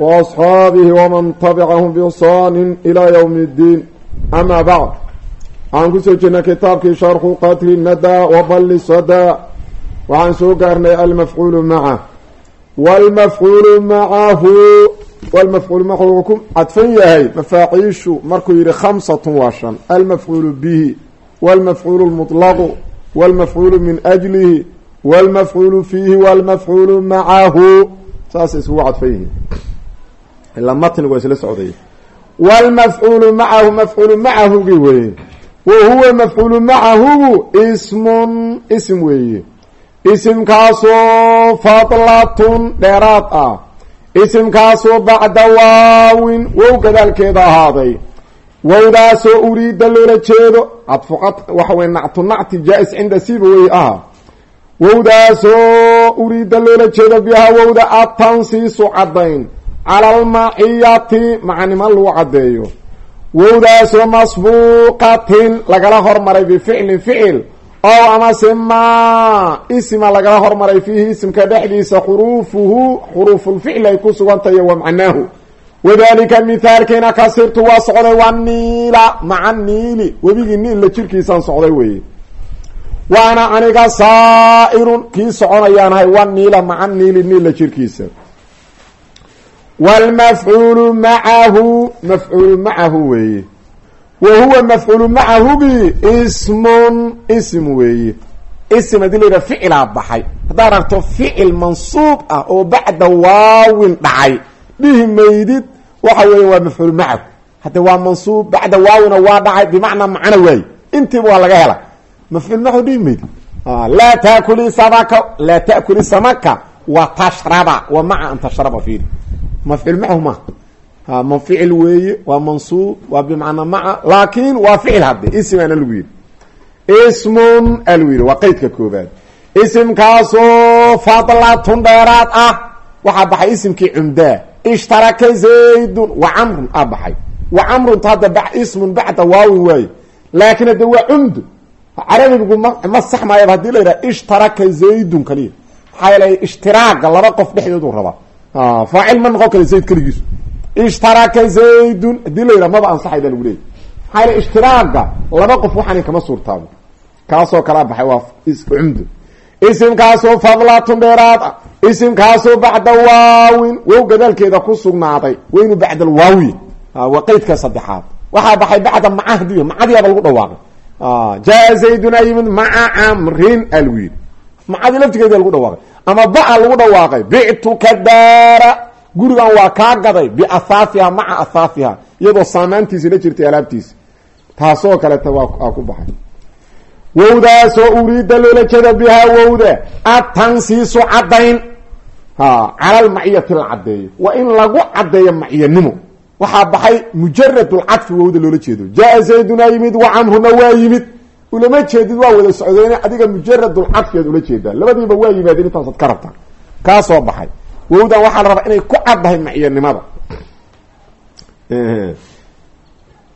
وأصحاabه وman تبcahm بإحsaan إlى yوم الdiin ama bعd waxaan kusoo jirnay kitaabkii sharxu qatri nada wabali sada waxaan soo gaarnay almafcuul maca wlmafcuul macahu wlmafcuul macahu wuxuu ku cadfan yahay mafaaciishu markuu yihi khamsat waa shan almafcuul bihi wاlmafcuul الmuطlqu wاlmafcuul min أjlihi wاlmafcuul fiihi wاlmafcuul macahu saasay isugu cadfan yihiin ilaa matnigu waa isla socday. Wlmafcuulu macahu mafcuulu macahugi weeye. Wa huwa mafcuulu macahugu ismun ism weeye. Isimkaasoo fadlatun dheeraad ah. Isimkaasoo bacda waawin wow gadaalkeeda ahaaday. Wowdaasoo uriida loola jeedo cadfuqad waxa weye nactu nacti jaa-is cinda siba wey aha. Wowdaasoo uriida loola jeedo bihaa wowda atansiisu caddayn cala almaciyati macanimo lagu caddeeyo wowdaasoo masbuuqatin lagala hormaray bificlin ficil ow amase maa isma lagala hormaray fiihi isimka dhexdiisa xuruufuhu xuruufulficli ay ku sugantahay wa macnaahu wadalika mithaalkiina kasirtu waa socday waa niila maca niili webigii niilla jirkiisaan socday weeye waana aniga saa'irun kii soconayaanahay wa niila maca niili niilla jirkiisa wlmafcuulu macahu mafcuulu macahu weeye wa huwa mafcuulu macahugi ismun ism weeye ism haddii la yidhaha ficilaa baxay haddaad aragto ficil mansuub ah oo bacda waawin dhacay dhihi maydid waxa weeye waa mafcuulu macahu hadde waa mansuub bacda waawina waa dhacay bimacnaa macno waaye intiiba waa laga hela mafcuul macahu dhihi maydid laa taakuli samaka laa taakuli samaka wa an tashraba fiiri mafcil macahu ma ma ficil weeye waa mansuub waa bimacnaa maca laakin waa ficil hadde ismaana lagu yidhi. Ismun a lagu yidhi waa qeydka koobaad isimkaasoo fadlatun dheeraad ah waxaa baxay isimkii cumdaa. Ishtaraka zaydun wa camrun a baxay. Wa camrunta hadda ismun bacda waawin waaye. Laakin hadde waa cumdu carabigu ma ma sax maayaba haddii la yidhaha ishtaraka zaydun kaliya. Maxaa yeelay ishtiraaga laba qof dhexdoodu rabaa faacil ma noqon kara zayd keligiisu ishtaraka zaydun haddii la yidhaha maba ansaxayda lagu leeyay. Maxaa yaele ishtiraaga laba qof waxaani kama suurtaabo kaasoo kalaa baxay waa cumdu isimkaasoo fadlatun dheeraad ah. Isimkaasoo bacda waawin. Wow gadaalkeeda ku sugnaaday. Waynu bacda alwaawiy waa qeydka saddexaad. Waxaa baxay bacda macahdiy macadiyaaba lagu dhawaaqay. Jaa zaydun a yimid maca camrin a lagu yidhi macadii lagu dhawaaqay. Ama ba'a lagu dhawaaqay. Bictuka daara gurigan waa kaa gaday. Biahaafiha maca ahaafiha iyadoo saamaantiisi la jirtay alaabtiisi taasoo kaleta waa ku baxay. Wowdaasoo uriida loola jeeda bihaa wowda. Atansiisu caddayn. Cala lmaciyati la caddeeyo waa in lagu caddeeyo maciyanimo waxaa baxay mujarad lcadfi wowda loola jeedo. Jaa zayduna yimid wa camruna waa yimid ulama jeedid waa wada socdeen adiga mujaradulcadfiaad ula jeedaa. Labadiiba waa yimaadeen intaasaad ka rabtaa kaa soo baxay. Wowdan waxaa la rabaa inay ku caddahay maciyanimada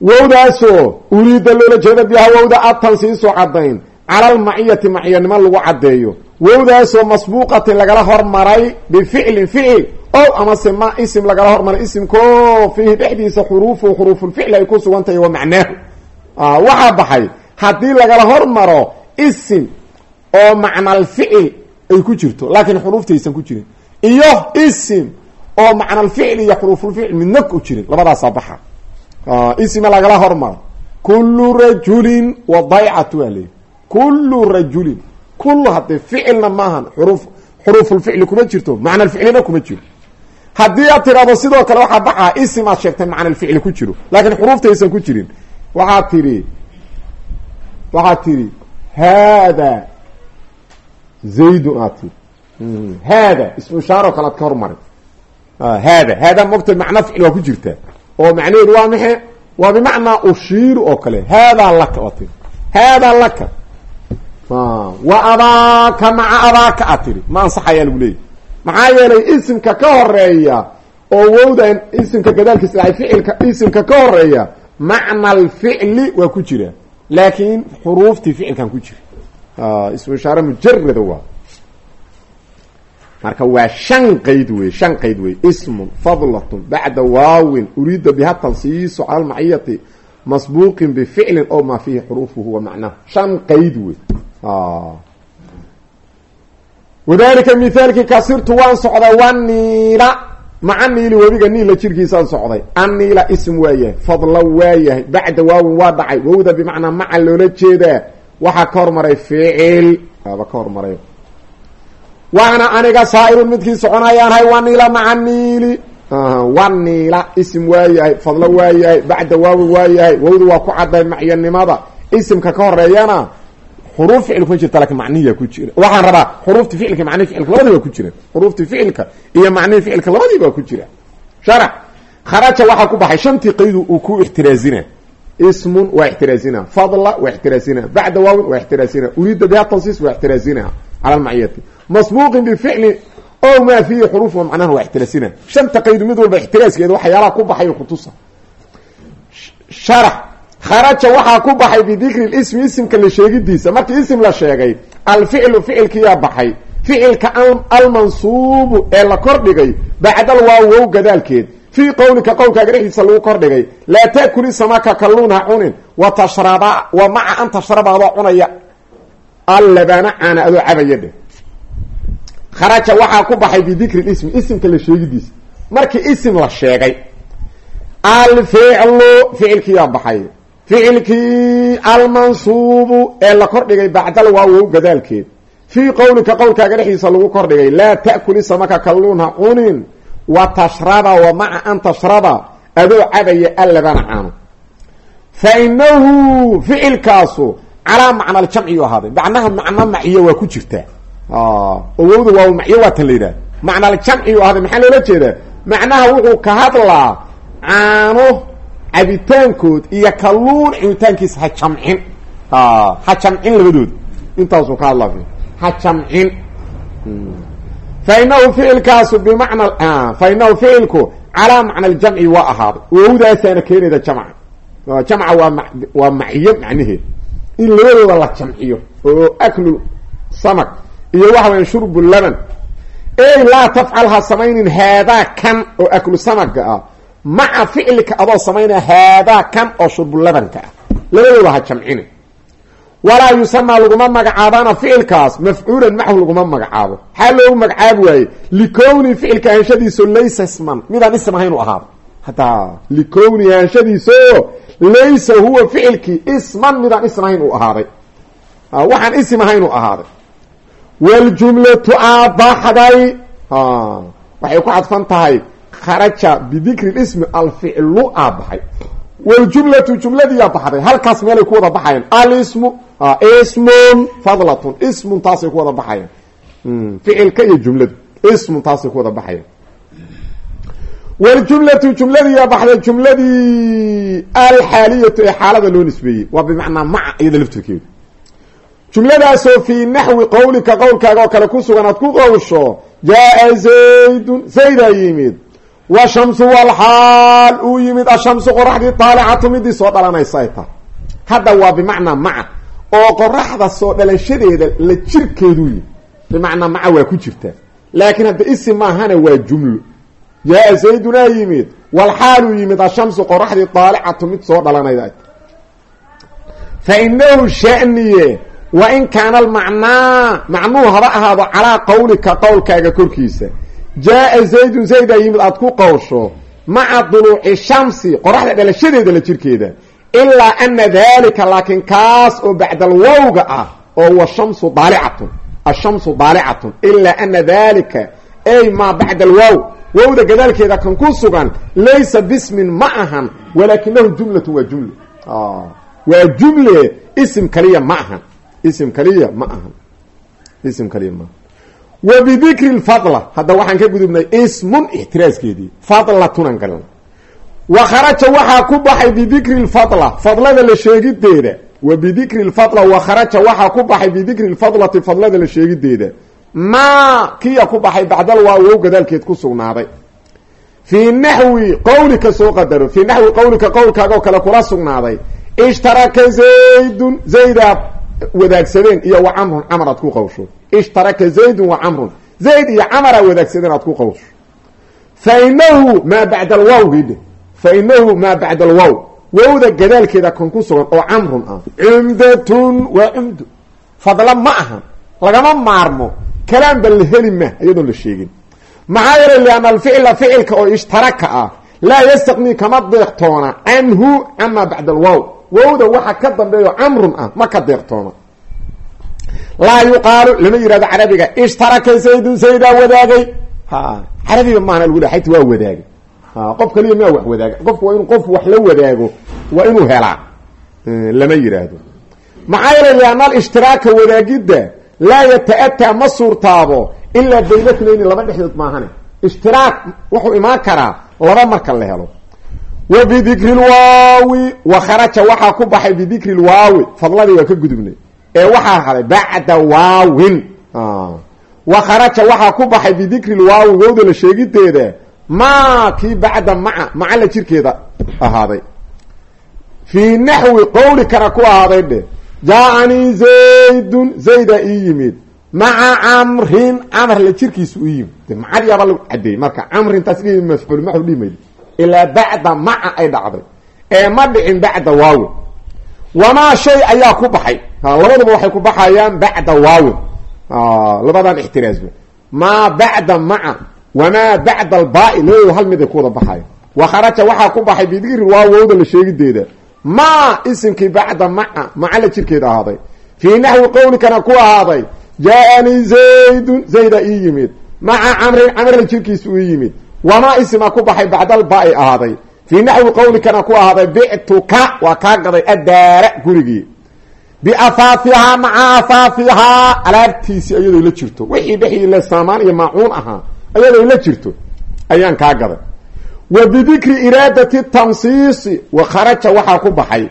wowdaasoo uriida loola jeeda biha wowda atansiisu caddayn. Cala almaciyati maciyanimo lagu caddeeyo. Wowdaasoo masbuuqatin lagala hormaray bificlin ficil. O amase ma isim lagala hormaray. Isimko fiihi dhexdiisa xuruufu xuruufulficli ay ku sugan wa macnaahu. Waxaa baxay haddii lagala hormaro isim oo macnalficil ay ku jirto laakiin xuruuftaysan ku jirin iyo isim oo macnalficil iyo xuruufulficil midna ku jirin labadaasaa baxa. Isima lagala hormaro. Kullu rajulin wa daycatu waa kullu rajulin. Kullu haddee ficilna maahan xuruf xuruufulficli kuma jirto macnalficlina kuma jiro. Haddii aad tirahdo sidoo kale waxaa baxaa isim aad sheegtay macnalficli ku jiro laakiin xuruuftaysan ku jirin. Waxaad tidhi waxaad tidhi haada. Zaydun aad tii haada. Ismu ishaaro kale ad ka hormaray haada. Haada mogta macno ficil waa ku jirtaa oo macnaheedu waa maxe waa bimacnaa ushiiru oo kale. Haadaa laka oo tiri haadaa laka wa abaaka maca abaaka a tiri ma ansaxayaa lagu leeyahy maxaa yeelay isimka ka horreeya oo wowdan isimka gadaalkiisa dhahay ficilka isimka ka horreeya macna alficli waa ku jira laakiin xuruuftii ficilkan ku jira ismu ishaare mujarada waa marka waa shan qayd wey shan qayd wey ismun fadlatun bacda waawin uriida biha tansiisu cala almaciyati masbuuqin bificlin o maa fiihi xuruufuhu wa macnahu shan qayd wey wadalika mithaalkii kasirtu waan socday waniila maca niili webiga niila jirkiisaan socday. Anniila ism waayahay fadla waayahay bacda waawin waa dhacay. Wowda bimacnaa maca loola jeedaa. Waxaa ka hormaray ficil. Aba ka hormaray. Waana aniga saa'irun midkii soconayaanhay waniila maca niili. Waniila ism waayahay fadlo waayahay bacda waawin waayahay wowda waa ku cadday macyanimada. Isimka ka horeeyana xuruuf ficil kuma jirta laakiin macnihiyaa ku jira. Waxaan rabaa xuruufti ficilka macnihi ficilka labadiba waa ku jira. Xuruufti ficilka iyo macnihi ficilka labadiba waa ku jira. Sharax kharaja waxaa ku baxay. Shantii qaydu uu ku ixtiraazina. Ismun waa ixtiraazina. Fadla waa ixtiraazina. Bacda waawin waa ixtiraazina. Uriida biha tansiis waa ixtiraazina. Cala almaciyati. Masbuuqin bificlin o maa fiihi xuruuf wa macnaha waa ixtiraazina. Shanta qaydu mid walba ixtiraaskeeda waxyaalaha ku baxayo kutusa sharax kharaja waxaa ku baxay bidikri lismi isimka la sheegidiisa. Markii isim la sheegay alficlu ficilkiyaa baxay. Ficilka almansuubu ee la kordhigay bacdal waa wow gadaalkeed. Fii qowlika qowlkaaga dhexdiisa lagu kordhigay laa taakuli samaka kalluun ha cunin wa tashraba wa maca an tashraba adoo cunaya allabaana caana adoo cabaya dheh. Kharaja waxaa ku baxay bidikri lismi isimka la sheegidiisa. Markii isim la sheegay alficlu ficilkiyaa baxay ficilkii almansuubu ee la kordhigay bacdal waawow gadaalkeed. Fii qowlika qowlkaaga dhexdiisa lagu kordhigay laa ta'kuli samaka kalluun ha cunin wa tashraba wa maca an tashraba. Adoo cabaya allabana caano. Fa inahu ficilkaasu calaa macna aljamciyu ahaaday. Macnaha macno maciyo waa ku jirtaa. Owowda waa macyo waa tan la yidhaha macna aljamciyu ahaaday maxaa loola jeedaa? Macnaha wuxuu ka hadlaa caano cabitaankood iyo kalluun cunitaankiisa ha jamcin. Ha jamcin labadooda intaasuu ka hadlaa ha jamcin. Fa inahu ficilkaasu bimacna fa inahu ficilku calaa macna aljamci waa ahaaday wowdaasaana keenayda jamca. Jamca waa waa maciyo macnaheed in labadooda la jamciyo oo aklu samak iyo waxa weya shurbu laban. Ey laa tafcal ha samaynin haadaa kan oo aklu samaga ah maca ficilka adoo samaynaya haadaa kan oo shurbulabanka ah. Labadooda ha jamcina walaa yusamaa laguma magacaabana ficilkaas mafcuulan maxu laguma magacaabo. Xaa loogu magacaabi waaye? Likowni ficilka ahanshadiiso laysa isman. Midaan ism u ahaado. Hataa likowni ahanshadiiso laysa huwa ficilkii isman midaan ism ahayn u ahaaday. Waxaan ism u ahaaday. Waljumlatu aabaxday. Waxay ku cadfan tahay kharaja bidikri ismi alficlu aa baxay. Waljumlatu jumladiiyaa baxday. Halkaas meelay ku wada baxayaan alismu ismun fadlatun. Ismun taasay ku wada baxayaan ficilka iyo jumladu. Ismun taasay ku wada baxayaan waljumlatu jumladiiyaa baxday. Jumladii alxaaliyatu ee xaalada loo nisbeeyey. Waa bimacnaa maca iyada laftirkeedu. Jumladaasoo fii naxwi qowlika qowlkaaga oo kale ku sugan aad ku qowsho jaa zaydun zaydaa yimid washamsu walxaal. Uu yimid ashamsu qoraxdii taalicatu midii soo dhalanaysa ay tahay hadda waa bimacnaa maca. Oo qoraxda soo dhalashadeeda la jirkeeduu yimid. Bimacnaa maca waa ku jirtaa. Laakiin hadda isim maahana waa jumlo. Jaa zaydunaa yimid walxaaluu yimid ashamsu qoraxdii taalicatu mid soo dhalanayda ay tahay fa inahu shaniye wa in kaana almacnaa. Macnuu haba ahaado calaa qowlika qowlkaaga korkiisa jaa zaydun zaydaa yimid aada ku qowsho maca duluuci shamsi qoraxda dhalashadeeda la jirkeeda ilaa ana dalika laakiin kaas oo bacdal wowga ah oo washamsu daalicatun ashamsu daalicatun ilaa ana dalika ay maa bacda alwow wowda gadaalkeeda kan ku sugan laysa bismin ma ahan walaakinahu jumlatun waa jumle. Waa jumle isim kaliya ma ahan ism kaliya ma ahan ism kaliya maaha wa bidikri lfadla hadda waxaan ka gudubnay ismun ixtiraaskeedii. Fadlatunan galan wa kharaja waxaa ku baxay bidikri lfadla fadlada la sheegideeda wa bidikri lfadla wa kharaja waxaa ku baxay bidikri lfadlati fadlada la sheegideeda maa kiya ku baxay bacdal waa wow gadaalkeed ku sugnaaday. Fii naxwi qawlika soo qadaro. Fii naxwi qawlika qowlkaagoo kale kula sugnaaday. Ishtaraka zaydun. Zaydaad wadaagsadeen iyo wa camrun camar aad ku qawsho ishtaraka zaydun wa camrun zayd iyo camara wadaagsadeen aad ku qawsho fa inahu maa bacda alwawgii dheh fa maa bacda alwaw wowda gadaalkeeda kan ku sugan oo camrun ah. Cumdatun waa cumdu fadla ma aha lagama maarmo. Kalaamba la heli ma iyadoon la sheegin. Maxaa yeelay lianna alficla ficilka oo ishtaraka ah laa yastaqnii kama deeqtoona canhu camaa bacda alwaw wowda waxa ka dambeeyo camrun ah ma ka deeqtoona laa yuqaalu lama yihahdo carabiga ishtaraka zaydun zaydaa wadaagay carabiga maana lagu dha xayta waa wadaagay qof kaliya maa wax wadaaga qofku waa inuu qofku wax la wadaago waa inuu helaa lama yidhaahdo maxaa yeelay lianna alshtiraaka wadaagidda laa yata-ataa ma suurtaabo ilaa bayna tnayni laba dhexdood maahane ishtiraak wuxuu imaan karaa laba marka la helo. Wa bidikri lwaawi wa kharaja waxaa ku baxay bidikri lwaawi fadladii waa ka gudubnay ee waxaa haday bacda waawin. Wa kharaja waxaa ku baxay bidikri lwaawi wowda la sheegideeda maa kii bacda maca macala jirkeeda ahaaday. Fii naxwi qowlikana ku ahaaday dheh jaa-anii zaydun zayda ii yimid maca camrin camr la jirkiisu u yimid. De macadiyaaba lagu cadeeyey marka camrintaas dhi mafcuul maxu dhimayd ilaa bacda maca ay dhacday. Ee ma dhicin bacda waawin wamaa shay ayaa ku baxay. Labaduba waxay ku baxayaan bacda waawin labadan ixtiraasba maa bacda maca wamaa bacda albaa-i. Labadooda hal mid ay ku wada baxayan wa kharaja waxaa ku baxay bidikri waawowda la sheegideeda maa isimkii bacda maca macala jirkeed ahaaday. Fii naxwi qowlikana ku ahaaday jaa-anii zaydun zayda ii yimid. Maca camrin camrla jirkiisa uu yimid. Wamaa isima ku baxay bacdalba-i ahaaday. Fii naxwi qowlikana ku ahaaday bictuka waa kaa gaday addaara gurigii. Biafaafihaa maca afaafihaa alaabtiisii iyadoo la jirto. Wixii dhexii saamaan iyo maacuun ahaa iyadoo la jirto ayaan kaa gaday. Wa bidikri iraadati tansiisi wa kharaja waxaa ku baxay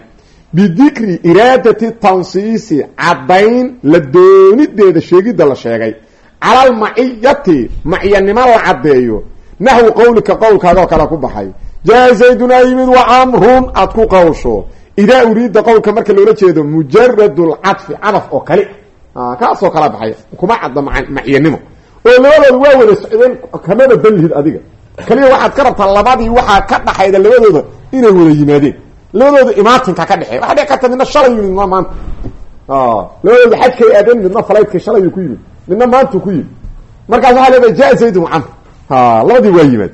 bidikri iraadati tansiisi caddayn la doonideeda sheegidda la sheegay. Cala almaciyati macyanimo la caddeeyo. Naxwi qowlika qowlkaagoo kale ku baxay. Jaa zaydunaa yimid wa camrun aad ku qowsho idaa uriida qowlka marka loola jeedo mujarad lcadfi cadaf oo kali kaasoo kala baxay. Kuma cadda macyanimo oo labadooda waa wada socdeen kamaba danlihid adiga. Kaliya waxaad ka rabtaa labadii waxaa ka dhaxayda labadooda inay wada yimaadeen labadooda imaatinka ka dhexeey waxa dhici karta midna shalay yimid midna maanta. Labadooda xajkay aadeen midna falaydkay shalayuu ku yimid midna maantuu ku yimid markaas waxaa leedahay jaa zaydun camr labadii waa yimaad.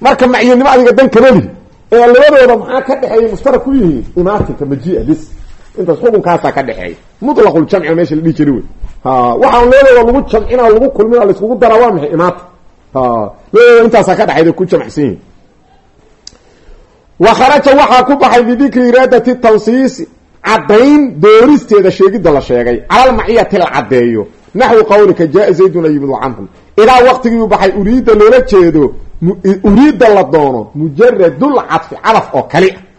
Marka macyanimo adiga dan kama ee labadooda maxaa ka dhexeeyay mushtarak ku yihiin imaatinka majia bis intaas xukunkaasaa ka dhexeeya. Mutlaqul-jamci meesha la dhihi jiri wey. Waxaan labadooda lagu jamcina lagu kulmina laiskugu daraa waa maxay imaatin labadooda intaasaa ka dhexayda ku jamcsan yihiin wa kharaja waxaa ku baxay bidikri iraadati tansiisi caddayn dooristeeda sheegidda la sheegay. Calalmaciyati la caddeeyo. Naxwi qowlika jaa zaydun la yimid camrun ilaa waqtigiiu baxay uriidda loola jeedo uriidda la doono mujaradul cadfi cadaf oo kali. Ah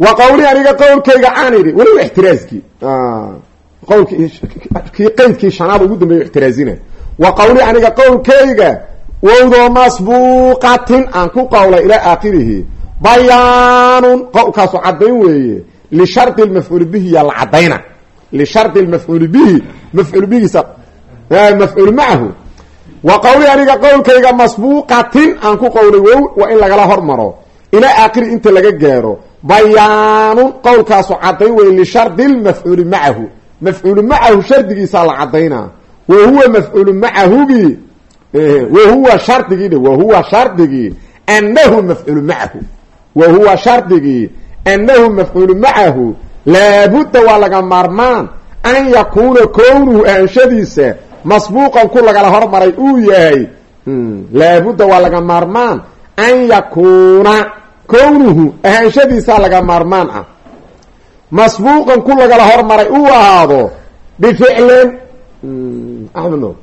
wa qowli aniga qowlkayga aan idhi weliba ixtiraaskii qowlkii kii qeydkii shanaad ugu dambeeya ixtiraazina wa qowli aniga qowlkayga wowdoo masbuuqatin aan ku qowlay ilaa aakhirihi bayaanun. Qowlkaasu caddayn weeye. Lishardi lmafcuuli bihi yaa la caddayna. Lishardi lmafcuuli bihi. Mafcuul bihiisa. Mafcuul macahu wa qowli aniga qowlkayga masbuuqatin aan ku qowlay wow waa in lagala hormaro. Ilaa aakhiri inta laga gaaro. Bayaanun qowlkaasu caddayn weeye. Lishardi lmafcuuli macahu mafcuulu macahu shardigiisaa la caddaynaa. Wa huwa mafcuulu macahugii wahuwa shardigii wahuwa shardigii annahu mafcuulu macahu wa huwa shardigii. Annahu mafcuulu macahu laabudda waa laga maarmaan an yakuuna kownuhu aanshadiisa. Masbuuqan ku lagala hormaray uu yahay. Laabudda waa laga maarmaan an yakuuna kownuhu ahaanshadiisaa laga maarmaan ah. Masbuuqan ku lagala hormaray uu ahaado bificlin. Axmed no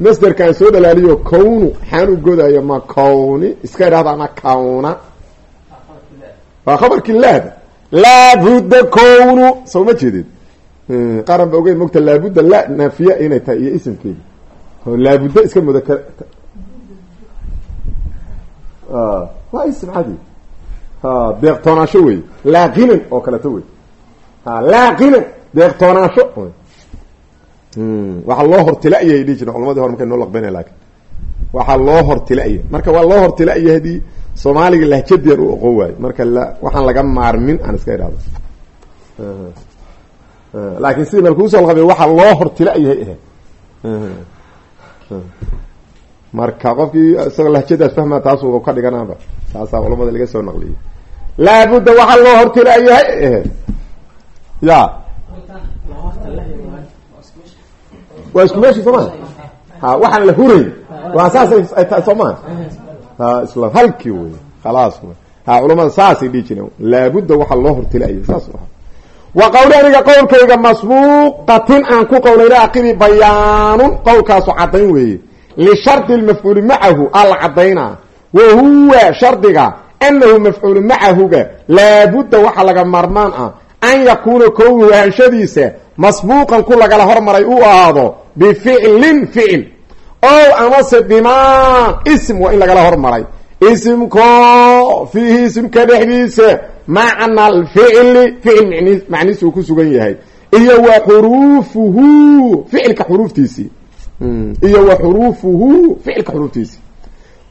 masderkaan soo dhalaaliyo kownu xaan u godayo ma kowni. Iska idhahda ama kawna waa khabarkii laada laabudda kownu. Soo ma jeedid qaran ba ogeyn mogta laabudda la naafiya inay tahay iyo isimkeedi. Oo laabudda iska mudakar waa ism cadi deeqtoonaasho wey laaqinan oo kaleeto wey laaqinan deeqtoonaasho waxaa loo hortila'yahay dhihi jira culamadii hore markay noo laqbeyna laakin waxaa loo hortila'yahay marka waa loo hortila'yahay haddii soomaaliga lahjadian u oqon waayo. Marka la waxaan laga maarmin aan iska idhahdo laakiin sidii malkuusoo laqabay waxaa loo hortila'yahay ahe marka qofkii isagoo lahjadaas fahmaa taas u ka dhiganaaba. Taasaa culamada laga soo naqliyay laabudda waxaa loo hortila'yahay ahe ya waa isku meeshi soo maa ha waxaan la hurayn. Waa saasay ay tahay soo isla halkii wey khalaas ha culamada saasay dhihi jireen. Laabudda waxaa loo hortila'yahay saas aha wa qawli aniga qowlkayga masbuuqatin aan ku qowlay laaqibi bayaanun qowlkaasu caddayn weeye. Lishardi lmafcuuli macahu alla caddaynaa wa huwa shardiga anahu mafcuulu macahuga laabudda waxaa laga maarmaan ah an yakuuna kownuhu ahanshadiisa masbuuqan ku lagala hormaray uu ahaado bificlin ficil ow amase bimaa ism waa in lagala hormaray. Isimko fiihi isimka dhexdiisa macna alficli ficil mn macnihiis uu ku sugan yahay. Iyo wa xuruufuhu ficilka xuruuftiisii iyo wa xuruufuhu ficilka xuruuftiisii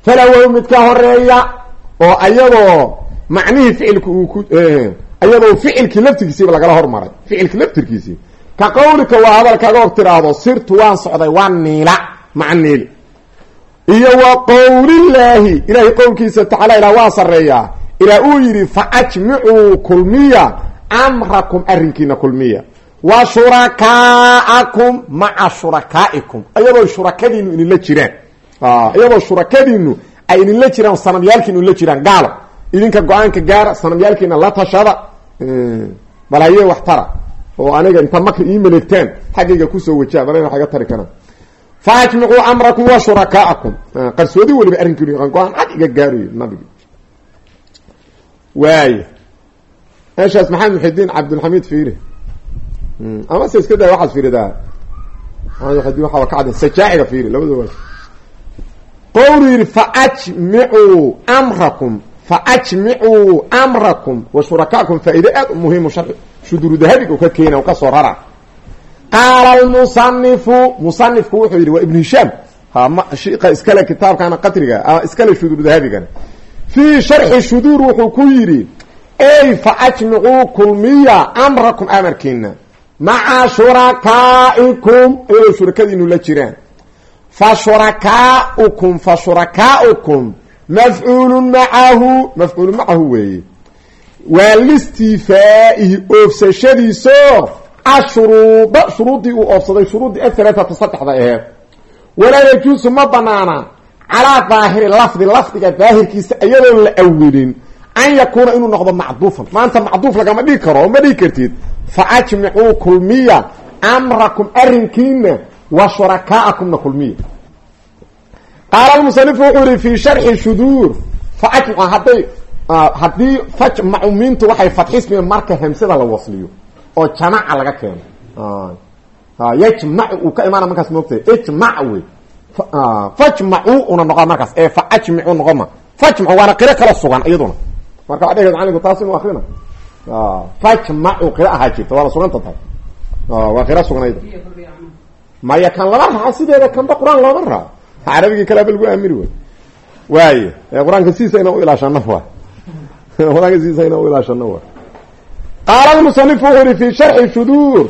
falawow mid ka horreeya oo ayadoo macnihii ficilka uu ku ayadoo ficilkii laftirkiisiiba lagala hormaray ficilkii laftirkiisii. Ka qawlika waa hadalkaaga og tiraahdo sirtu waan socday waa niila maca iyo wa qowlillaahi ilaahay qowlkiisa tacaala ilaa waa sarreeyaa ilaa uu yidhi fa ajmicuu kulmiya amrakum arrinkiina kulmiya. Wa shurakaa'akum maca shurakaa'ikum. Iyadoo shurakadiinu idinla jiraan. Iyadoo shurakadiinu ay idinla jiraan sanamyaalkiinu idinla jiraan gaalo. Idinka go'aanka gaara sanamyaalkiina la tashada bal haye wax tara oo aniga inta makri ii maleegtaan xaggayga ku soo wajaa bal wax iga tari karaan fa ajmicuu amrakum wa shurakaa'akum qarsoodi weliba arrinkiinu yaqaan go'aan cad iga gaaroy nabigi waay meeshaas maxamed muxidiin cabdulxamiid fiiri ama se iska daa waxaad fiiridaa maxamed muxidiin waxaa ka cadda sajaaciga fiiri labada waa qowlu yidhi fa ajmicuu amrakum fa ajmicuu amrakum wa shurakaakum faa-iide aad muhimu shar shuduuru dahabiga u ka keena u ka soo rara qaala almusanifu musanifku wuxuu yidhi waa ibnu hishaam shika iskale kitaabkana qatriga iskale shuduuru dahabigana fii sharxi shuduur wuxuu ku yidhi ey fa ajmicuu kulmiya amrakum amarkiina maca shurakaa'ikum iyadoo shurakadiinu la jiraan fa shurakaaukum fa shurakaaukum mafcuulun macahu mafcuulu macahu weeye waa listiifaa'ihi oofsashadiiso ashuruuda shuruuddii uu oofsaday shuruuddii athalaatata saddexda aheed walaa yajuusu ma banaana. Calaa daahiri lafdi lafdiga daahirkiisa iyadoon la awilin an yakuuna inuu noqdo macduufan. Maanta macduuf lagama dhigi karo oo ma dhigi kartid. Fa kulmiya amrakum arrinkiina wa shurakaa'akumna kulmiya. Qaala lmusanifu wuxuu yihi fi sharxi shuduur fa ajmic hadday haddii fajmacumintu waxay fadxismeen marka hamsada la wasliyo oo jamaca laga keeno. Yajmac uu ka imaana markaas moogtay ijmac wey. Fajmacu una noqon markaas. Ee fa ajmicu noqoma fajmacu waana qiro kala sugan iyaduna. Marka waa dhehd macalinku taas inu akrina fajmacu qiro ahaa jirta waana suganta tahay. Waa qiro sugnayda maya kan lama raaco sideeda kanba qur'aan looma raaco. Carabigii kalaaba lagu aamini way waaye qur'aanka u ilaashano wa qur'aanka sidiisa inaan u ilaashano wa qaala lmusanifu wuxuu yihi fi sharxi shuduur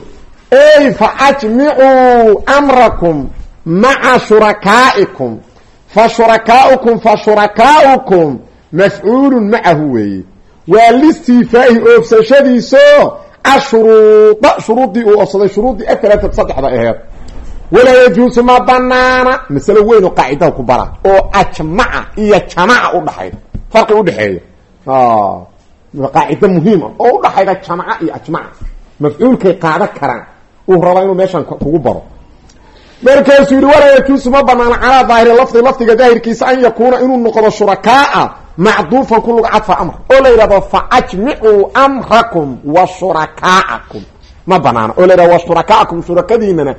ey fa ajmicuu amrakum maca shurakaa'ikum fa shurakaaukum fa shurakaaukum mafcuulun macahu weeye waa listiifaa'ihi oofsashadiiso ashuruuda shuruuddii uu oofsaday shuruuddii athalaatad saddexda aheed walaa yajuusu ma banaana masalo weyn oo qaacidaha ku bara oo ajmaca iyo jamaca udhaxayda farqi udhexeeya qaacida muhiima oo udhaxayda jamaca iyo ajmaca mafcuulkay qaada karaan. Uu rabaa inuu meeshan kugu baro. Markaasuu yihi walaa ma banaana calaa daahiri lafdi lafdiga daahirkiisa an yakuuna inuu noqdo shurakaaa macduufan ku lagu cadfa amr. Oo la yidhahdo fa ajmicuu amrakum wa shurakaacakum ma banaano oo la yidhahdo wa shurakaacakum shurakadiinana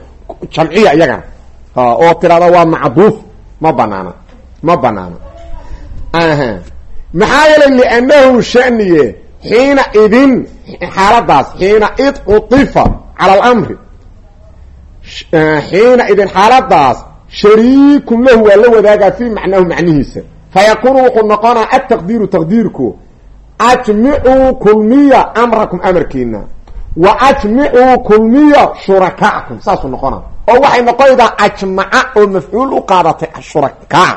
jamciya iyagana. Oo tirahda waa macduuf. Ma banaana ma banaano maxaa yeelay liannahu shaniye xiina idin xaaladaas xiina id cutifa cala alamri xiina idin xaaladaas shariikun lahu waa la wadaagaa fii macnaahu macnihiisa. Fayakuunu wuxuu noqonaa ataqdiiru taqdiirku ajmicuu kulmiya amrakum amarkiina wa ajmicuu kulmiya shurakaakum. Saasuu noqona oo waxay noqonaydaa ajmaca oo mafcuul u qaadatay shurakaa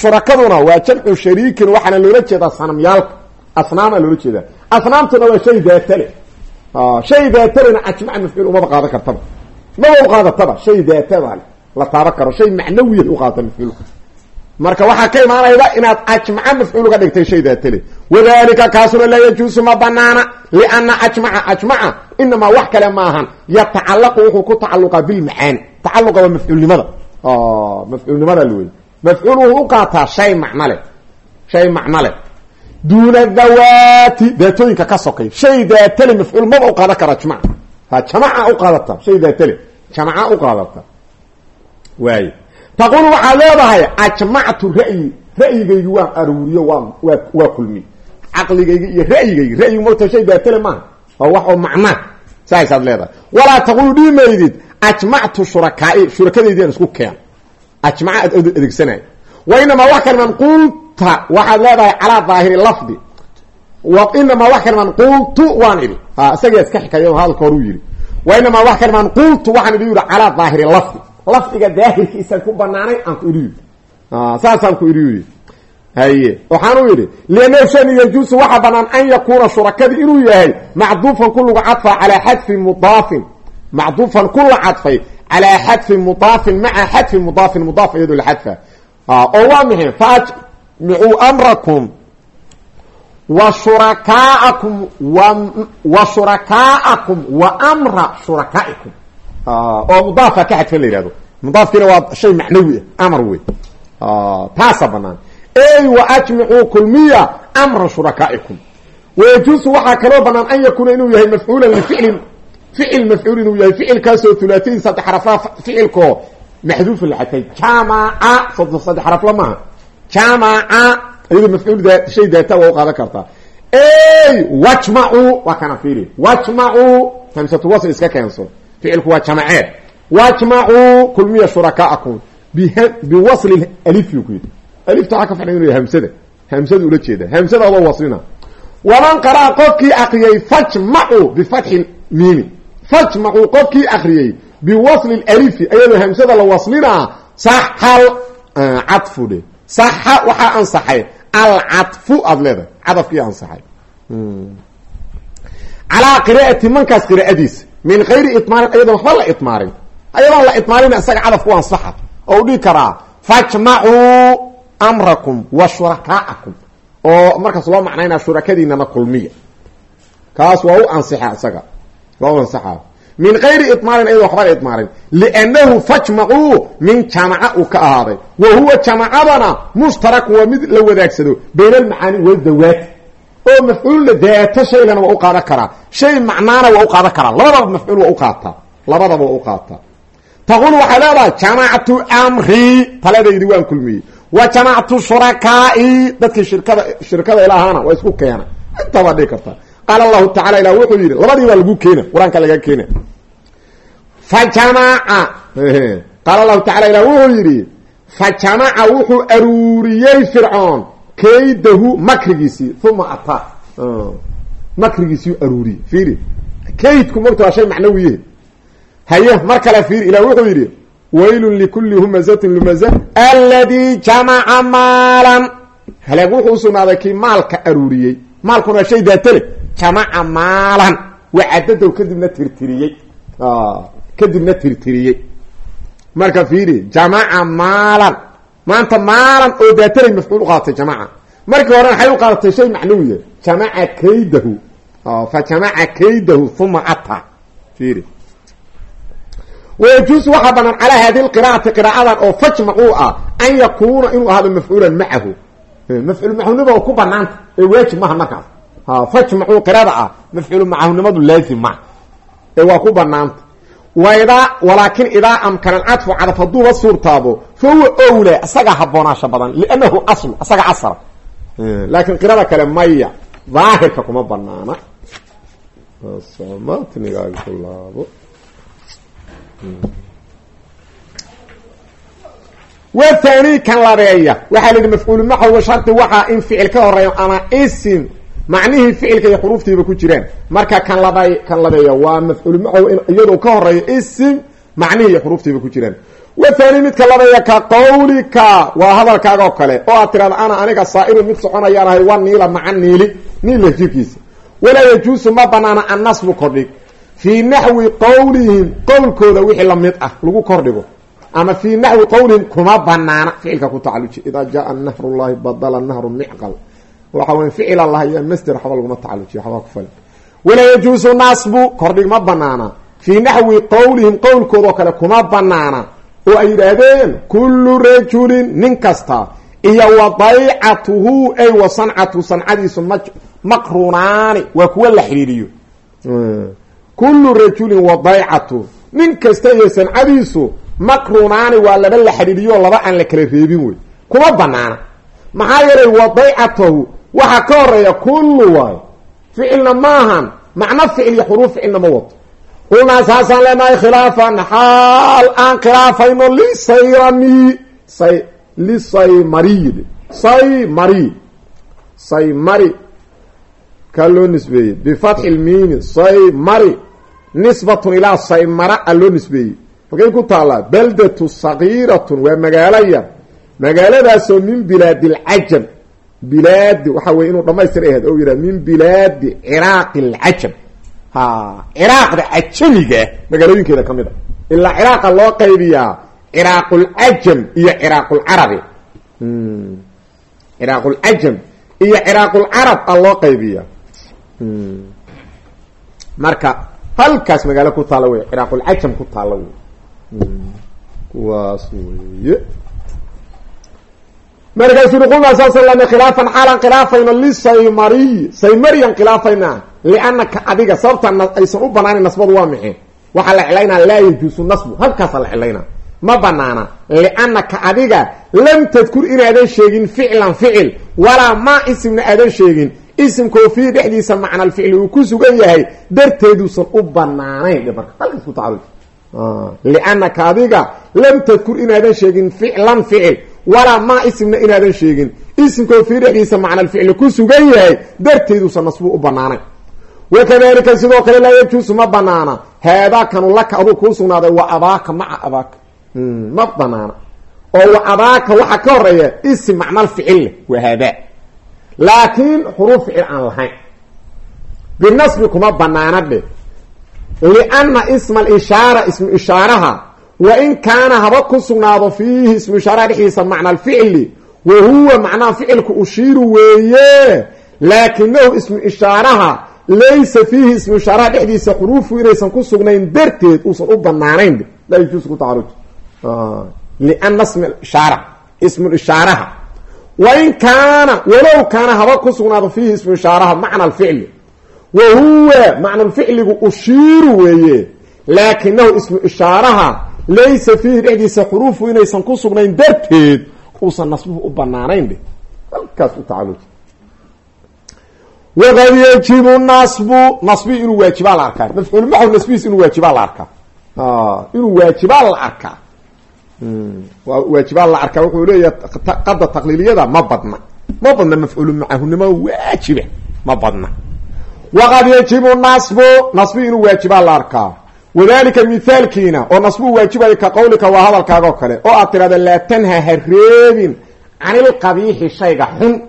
shurakaduna waa jamcu shariikin waxaana loola jeedaa sanamyaalka asnaamaa loola jeedaa asnaamtuna waa shay daatale shay daatalena ajmaca mafcuul umaba qaadan kartaba maba u qaadataba shay daatada la taaban karo shay macnawiya u qaadata mafcuulka marka waxaa ka imaanayda inaad ajmaca mafcuul uga dhigtay shay daatale wadalika kaasuna laa yajuusu ma banaana liana ajmaca ajmaca inamaa wax kale maahan yatacalaqu wuxuu ku tacaluqaa bilmacaani tacaluqa waa mafcuulnimada mafcuulnimada lwey mafcuul wuxuu u qaataa shay macno leh shay macno leh duuna dawaati daatooyinka ka sokay shay daatale mafcuul maba u qaadan kara jamaca ha jamaca u qaadata shay daatale jamaca u qaadata waay taqul waxaad leedahay ajmactu ra'yi ra'yigaygi waan aruuriyo waa waa waa kulmi caqligaygi iyo ra'yigaygi ra'yigu moogta shay daatale maaha waa wax walaa taqulu dhihi maydid ajmactu shurakaai isku keen ajmaca ad adeegsanay. Wa inamaa wax kaliman qulta waxaad leedahay calaa daahiri lafdi. Inamaa wax kaliman qultu waan idhi isagaa iska xikayo hadalka horuu yidhi. Wa inamaa wax kaliman qultu waxaan idhi yidhi calaa daahiri lafdi. Lafdiga daahirkiisaan ku banaanay aan ku idhi yidhi. Saasaan ku idhi haye waxaan u yidhi liannahu shani yajuusu waxaa banaan an yakuuna shurakadii inuu yahay macduufan ku lagu cadfa calaa xadfi mudaafin. Macduufan ku calaa xadfi mudaafin maca xadfi mudaafin mudaaf iyadoo la xadfa oo waa maxay faajmicuu amrakum wa shurakaakum wa shurakaakum wa amra shurakaa'ikum oo mudaafka ka xadfan la yihahdo mudaafkiina waa shay macnawi ah amar wey taasa banaan ey wa ajmicuu kulmiya amra shurakaa'ikum wayajuusu waxaa kaloo banaan an yakuuna inuu yahay mafcuulan lificlin ficil mafcuul inuu yahay ficilkaasoo hulaatiin saddex xarafla ficilkoo maxduufa la xadfay jamaca saddex xarafla maaha jamaca iyadoo mafcuul shay daata waa u qaadan kartaa wajmacuu waa kana fiiri wajmacuu hamsatu wasl iska keenso ficilku waa jamaceed wajmacuu kulmiya shurakaakum biwasli alifyu ku yidhi alifta waxaa ka fadhan inu yahay hamsada hamsada ula jeeda hamsada oba waslina waman qaraa qofkii akriyey fajmacuu bifatxi miimi fajmacuu qofkii akriyey biwasli alifi ayadoo hamsada la waslinaa saxal cadfu dhe. Saxa waxaa ansaxay. Alcadfu aada leedahay. Cadafkii ansaxay. Calaa qiraa'ati mankaas qiraa'adiisa min kayri itmaarin ayadoon waxba la itmaarin ayadoon la itmaarin isaga cadafku ansaxa. Oo u dhihi karaa fajmacuu amrakum wa shurakaacakum oo markaas loo macnaynaa shurakadiinana kulmiya. Kaas waa u ansixa isaga waa u ansaxa min kayri imaarin ayado waxba la imaarin liannahu fajmacuu min jamaca uu ka ahaaday. Wa huwa jamacadana mushtarak waa mid la wadaagsado. Bayna almacaani wadawaati oo mafcuulna daato shaylana waa u qaadan karaa. Shay macnaana waa u qaadan karaa. Labadaba mafcuul waa u qaataa labadaba waa u qaataa taqul waxay leedahay jamactu amrii taladaydi waan kulmiyey. Wa jamactu shurakaai. Dadkii shirkada waa isku keena intaba karta qaala allahu tacala ilah wuxuu yidhi labadii baa lagu keena qur'aanka laga keena fa jamaca qaala allahu tacala ilah wuxuu yidhi fa jamaca wuxuu aruuriyey fircoon kaydahu makrigiisii uma ataa makrigiisii aruuriyey fiiri kaydku mogta waa shay macnawiye haye mar kale fiiri ilah wuxuu yidhi waylun likuli humazatin lumaza alladii jamaca maalan halaag wuxuu usugnaaday kii maalka aruuriyey maalkuna shay daatale jamaca maalan wacadadow kadibna tirtiriyey. Kadibna tirtiriyey. Marka fiiri jamaca maalan maanta maalan oo daatalay mafcuul uqaadatay jamaca. Markii horena waxay u qaadatay shay macnawiya jamaca kaydahu. Fa jamaca kaydahu uma ataa. Fiiri. Wayajuusu waxaa banaan calaa hadi lqiraa'ati qiraa'adan oo fajmacuu ah an yakuuna inuu ahaado mafcuulan macahu mafcuul macahunimada oo ku banaanta ee waajib maha markaas ha fajmacu qirada ah? Mafcuul macahunimadu laazim maha ee waa ku banaanta waidaa walaakin idaa amkana alcadfu cadaf hadduuba suurtaabo fa huwa owla isagaa haboonaasha badan liannahu aslu isaga asra laakiin qirada kale maya daahirka kuma banaana matnigaagi ku laabo wathani kan labeeya waxaa la yidhi mafcuulu maxwa shardi waxaa in ficil ka horeeyo macnihii ficilka iyo xuruuftiiba ku jiraan. Marka kan laba kan labeeya waa mafcuulu maxw iyadoo ka horeeyo isim macnihii iyo xuruuftiiba ku jiraan. Wathani midka labeeya ka qawlika waa hadalkaaga oo kale oo aad tirahda ana aniga saa'irun mid soconayaan ahay wa niila maca niili niila jirkiisa. Walaa yajuusu ma banaana annasbu kordhig. Fii naxwi qawlihim qowlkooda wixii la mid ah lagu kordhigo. Ama fii naxwi qowlihim kuma banaana ficilka ku tacaluji idaa jaa nahru llahi badala nahru micqal waxa wey ficil allah iyo masder waxba laguma tacalujiyo waxba ku fali walaa yajuusu nasbu kordhig ma banaana. Fii naxwi qowlihim qowlkoodao kale kuma banaana. Oo ay yidhaahdeen kullu rajulin nin kasta. Iyo wa daycatuhu ay wa sancatu sancadiisu ma maqrunaani waa kuwa la xidhiiriyo kullu rajulin wa daycatu nin kasta iyo sancadiisu maqrunaani waa laba la xidhiiriyo laba aan la kala reebin wey kuma banaana. Maxaa yeelay wa waxaa ka horreeya kullu waayo ficilna maahan. Macno ficil iyo xuruuf ficilna ma wato qulnaa saasaan leenahay khilaafan. Xaal aan khilaafayno lisayrani say lisaymariy saymari. Saymari. Kaa loo nisbeeyey. Bifatxi lmiimi saymari. Nisbatun ilaa saymara a loo nisbeeyey. Halkay ku taallaa baldatu sagiiratun waa magaalo yar magaaladaasoo min bilaadi alcajam bilaadi waxa weye inuu dhamaystir ahayd o yidhah min bilaadi ciraaqi alcajam ha ciraaqda cajamiga magaalooyinkeeda ka mid a. Ilaa ciraaqa loo qaybiyaa ciraaqulcajam iyo ciraaqulcarabi ciraaqulcajam iyo ciraaqulcarab a loo qaybiyaa. Marka halkaas magaalo ku taalla wey ciraaqulcajam ku taalla wey kuwaas weye markaasuu ui qulnaa saasa lana khilaafan xaalan khilaafayno lisaymariy saymariyan khilaafayna liannaka adiga sababta aysan u banaanin nasbadu waa maxay waxaa la cilaynaa laa yajuusu nasbu halkaasa la cilaynaa ma banaana liannaka adiga lam tadkur inaadan sheegin ficlan ficil walaa maa isimna aadan sheegin. Isimkoo fii dhexdiisa macnal ficli uu ku sugan yahay darteeduusan u banaanayn marka halkaas ku tacaluj liannaka adiga lam tadkur inaadan sheegin ficlan ficil walaa maa isimna inaadan sheegin. Isimkoo fii dhexdiisa macnal ficli ku sugan yahay darteeduusan nasbu u banaanayn wakadalika sidoo kale laa yajuusu ma banaana haadaakanu laka aduu kuu sugnaaday wa abaaka maca abaaka. Ma banaana oo wa abaaka waxaa ka horreeya isim macnal ficil leh waa haadaa laakiin xuruuf ficil aan lahayn. Binasbi kuma banaana dhe lianna isma alishaara ismu ishaaraha wa in kaana haba ku sugnaado fiihi ismu ishaaraha dhexdiisa macna alficli wa huwa macnaha ficilku ushiiru weeye laakinahu ismu ishaaraha laysa fiihi ismu ishaaraha dhexdiisa xuruufu inaysan ku sugnayn darteed uusan u banaanayn laa yajuusu ku tacaruj liana ism ishaara ismu ishaaraha wain kaana walow kaana haba ku sugnaado fiihi ismu ishaaraha macna alficli wa huwa macnalficligu ushiiru weeye laakinahu ismu ishaaraha laysa fiihi dhexdiisa xuruufu inaysan ku sugnayn darteed uusan nasbuhu u banaanayn dhe halkaas u tacaluj waqad yajibu nasbu nasbi inuu waajibaa la arkaa mafcuul maxw nasbihiis inuu waajibaa la arkaa inuu waajibaa la arkaa waajibaa la arkaa wuxuu leeyahay qada taqliiliyada ma badna ma badna mafcuulu macahunimo waajiba ma badna waqad yajibu nasbu nasbi inuu waajibaa la arkaa wadalika mithaalkiina oo nasbuu waajibayo ka qawlika waa hadalkaagoo kale oo aad tirahda laa tanha ha reebin canilqabiixi shayga xun.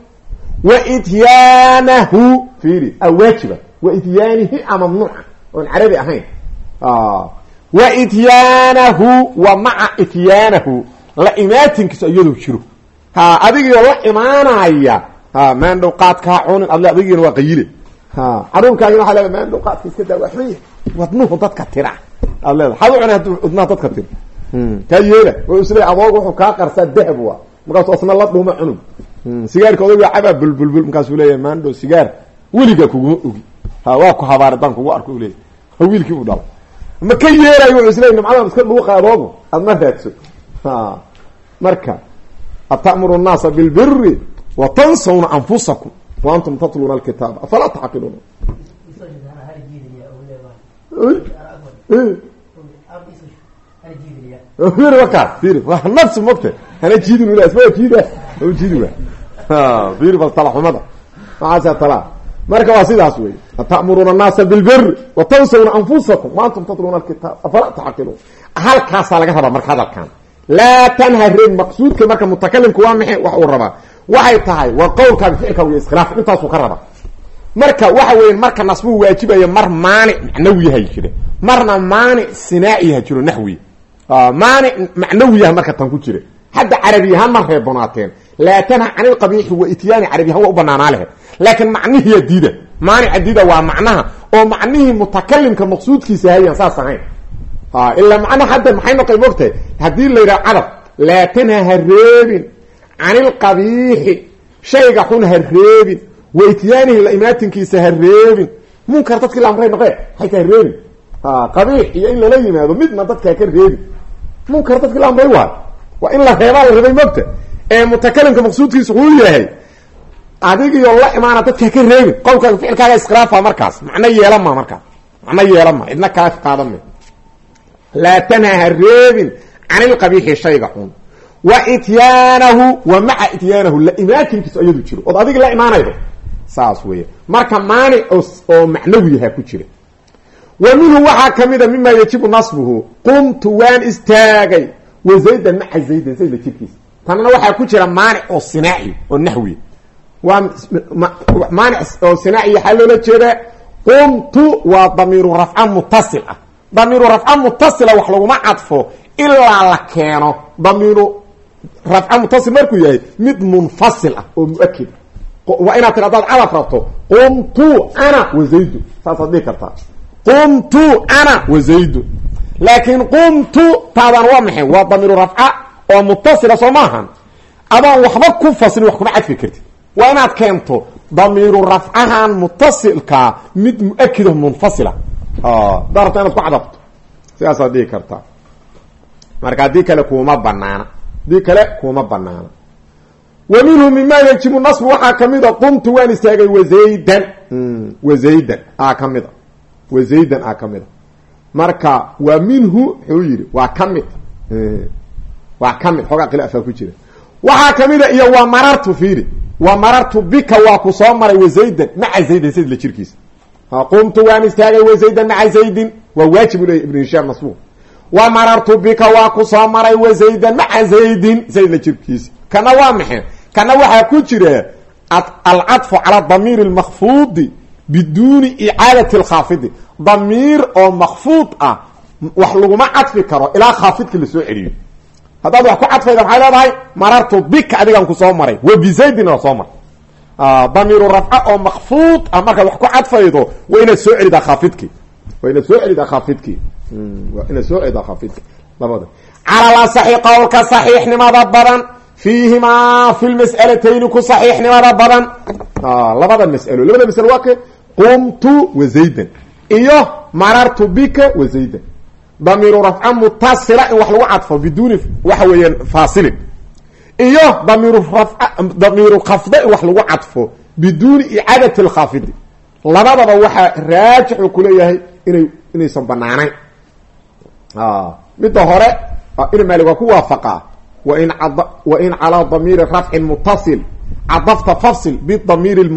Wa ityaanahu fiiri a waajiba. Wa ityaanihi a mamnuuca oon carabi ahayn. Wa ityaanahu wa maca ityaanahu la imaatinkiisa iyadoo jiro. Ha adigiio la imaanaya ha maandhow qaadkaa cunin adle adigiina waa qayile. Caruurkaagina waa leeda maandhow qaadka iska daa waxbay wadnuhu dadka tira. Aad leeda xad u cunay haduu wadnaha dadka tira. Kaa yeela. Oo isle adoog wuxuu kaa qarsaa dahab waa. Markaasu asna la dhuuma cunug. Sigaarka odayga cabaa bulbulbul. Markaasuu leeyahay maandho sigaar weliga kuguma ogi. Ha waa ku habaar daan kugu arko u leeyahy ha wiilkii u dhala ma ka yeerayo wuxuu isleey nimcadan iska dhuuqa adoogu aad ma raadso. Marka atamuru nnaasa bilbiri wa tansawna anfusakum. Wa antum tatluuna alkitaaba afalaa tacqiluuna ir waka ir waa nafsi mogta hana jiidin ila isma jiida jiidi wa ir bal talaxumada maxaasa talaa marka waa afalaa tacqiluun halkaasaa laga rabaa marka hadalkan laa tanha reeb maqsuudka marka mutakalimku waa maxay wax uu rabaa waxay tahay waa qowlkaaga ficilkaaga iyo iskhilaaf intaasuu ka rabaa marka waxa weya marka nasbuu waajibaya mar maanic macnawiyaha jira marna maanic sinaaciyaha jiro naxwi. Maanic macnawiyaha marka tan ku jira hadda carabiyahaan ma reebonaateen. Laa tanha can ilqabiixi wa ityaani carabiyahaan waa u banaanaa lehe laakiin macnihiya diida maanica diida waa macnaha oo macnihii mutakalimka maqsuudkiisa hayaan saas ahayn. Ilaa macna hadda maxay noqay mogtahay haddii la yidhaha cadab laa tanha ha reebin. Can ilqabiixi shayga xun ha reebin wa ityaanihi la imaatinkiisa ha reebin. Munkar dadkii la amray noqe hayta ha reebin. Qabiix iyo in lala yimaado midna dadka haka reebin. Munkar dadkii la amray waay waa in la reebaa la rabay mogta ee mutakalimka maqsuudkiisa wuxuu yahay adigiyo la imaana dadka haka reebin. Qowlkaaga ficilkaaga iskhilaafa markaas macno yeelan ma markaas macno yeelan ma idna kaa qaadan ma. Laa tanha ha reebin can ilqabiixi shayga xun. Wa ityaanahu wa maca saas weya marka maanic oo macnawiyaha ku jira. Wa minhu waxaa kamida mima yajibu nasbuhu. Qumtu waan istaagay. Wa zaydan maca zaydan zaydla jirkiisa tanna waxaa ku jira maanic oo sinaaci oo naxwi waa maanic oo sinaaci waxaa loola jeedaa qumtu waa damiiru rafca mutasil ah. Damiiru rafca mutasila wax laguma cadfo ilaa la keeno. Damiiru rafca mutasil markuu yahay mid munfasil ah oo muakid waa inaad tira hadaad cadaf rabto. Qumtu ana wa zaydu. Saasaad dhihi kartaa qumtu ana wa zaydu. Laakiin qumtu taadan waa maxay? Waa damiiru rafca oo mutasila soo maahan adaan waxba ku fasilin wax kuma cadfi kartid. Waa inaad keento damiiru rafcahan mutasilkaa mid muakido munfasila. Hadaa rabta inaad ku cadafto sidaasaad dhihi kartaa marka haddii kale kuuma banaana haddii kale kuuma banaana wa minhu mima yajibu nasbu waxaa kamida qumtu waan istaagay wazaydan wazaydan a. Kamida wazaydan a. Kamida marka waa minhu wuxuu yidhi waa ka mid waa ka mid xoogaa khilaafaa ku jira. Waxaa kamida iyo waa marartu fiiri wa marartu bika waa ku soo maray wazaydan maca zaydan zayd la jirkiisa. Qumtu waan istaagay wazaydan maca zaydin. Waa waajib u leeya ibnu hishaam nasbu. Wa marartu bika waa ku soo maray wazaydan maca zaydin zayd la jirkiisa. Kana waa maxay kana waxaa ku jira alcadfu calaa damiir lmakfuudi biduuni icaadati lkhaafidi damiir oo makfuud ah wax laguma cadfi karo ilaa khaafidka la soo celiyo. Haddaad wax ku cadfayda maxay leedahay? Marartu bika adigaan ku soo maray wa bizaydin waa soo maray. Damiiru rafca oo makfuud ah markaad wax ku cadfaydo waa inaad soo celidaa khaafidkii waa inaad soo celidaa khaafidkii waa inaad soo celidaa khaafidki. Labada. Calala saxi qowlka saxiixnimada badan fiihimaa fi lmas'alatayni ku saxiixnimada badan labada mas'alo labada masalo waa ke qumtu wa zaydan iyo marartu bika wa zaydan damiiru rafca mutasila in wax lagu cadfo biduuni waxa weeyaan faasilin iyo damiiru rafca damiiru khafda in wax lagu cadfo biduuni icaadati lkhaafidi labadaba waxaa raajixu kuleeyahay inay inaysan banaanayn midda hore ina maali waa ku waafaqa wain calaa damiiri rafcin mutasil cadafta fafsil bidamiiri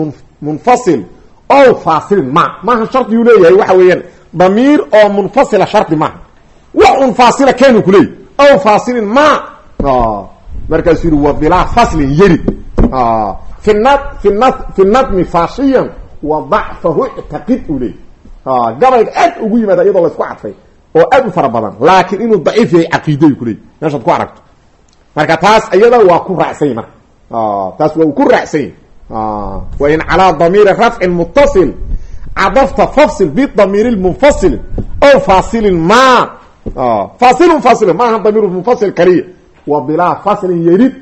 munfasil o faasilin ma maaha shardiguu leeyahay waxa weeyaan damiir oo munfasila shardi maaha wax un faasila keenu kuleeyahy o faasilin ma markaasuu yihi wa bilaa faslin yarid fi na fi na fi nadmi faashiyan wa dacfahu ictaqid uu leeyay gabayga aad ugu yimaada iyadoo la isku cadfay oo aad u fara badan laakiin inuu daciif yahay caqiiday kuleeyay meeshaad ku aragto marka taas iyada waa ku raacsany marka taas waa ku raacsany wa in calaa damiiri rafcin mutasil cadafta fafsil bidamiiri munfasil o faasilin ma fasilun fasilin maaha damiir munfasil kaliya wa bilaa faslin yarid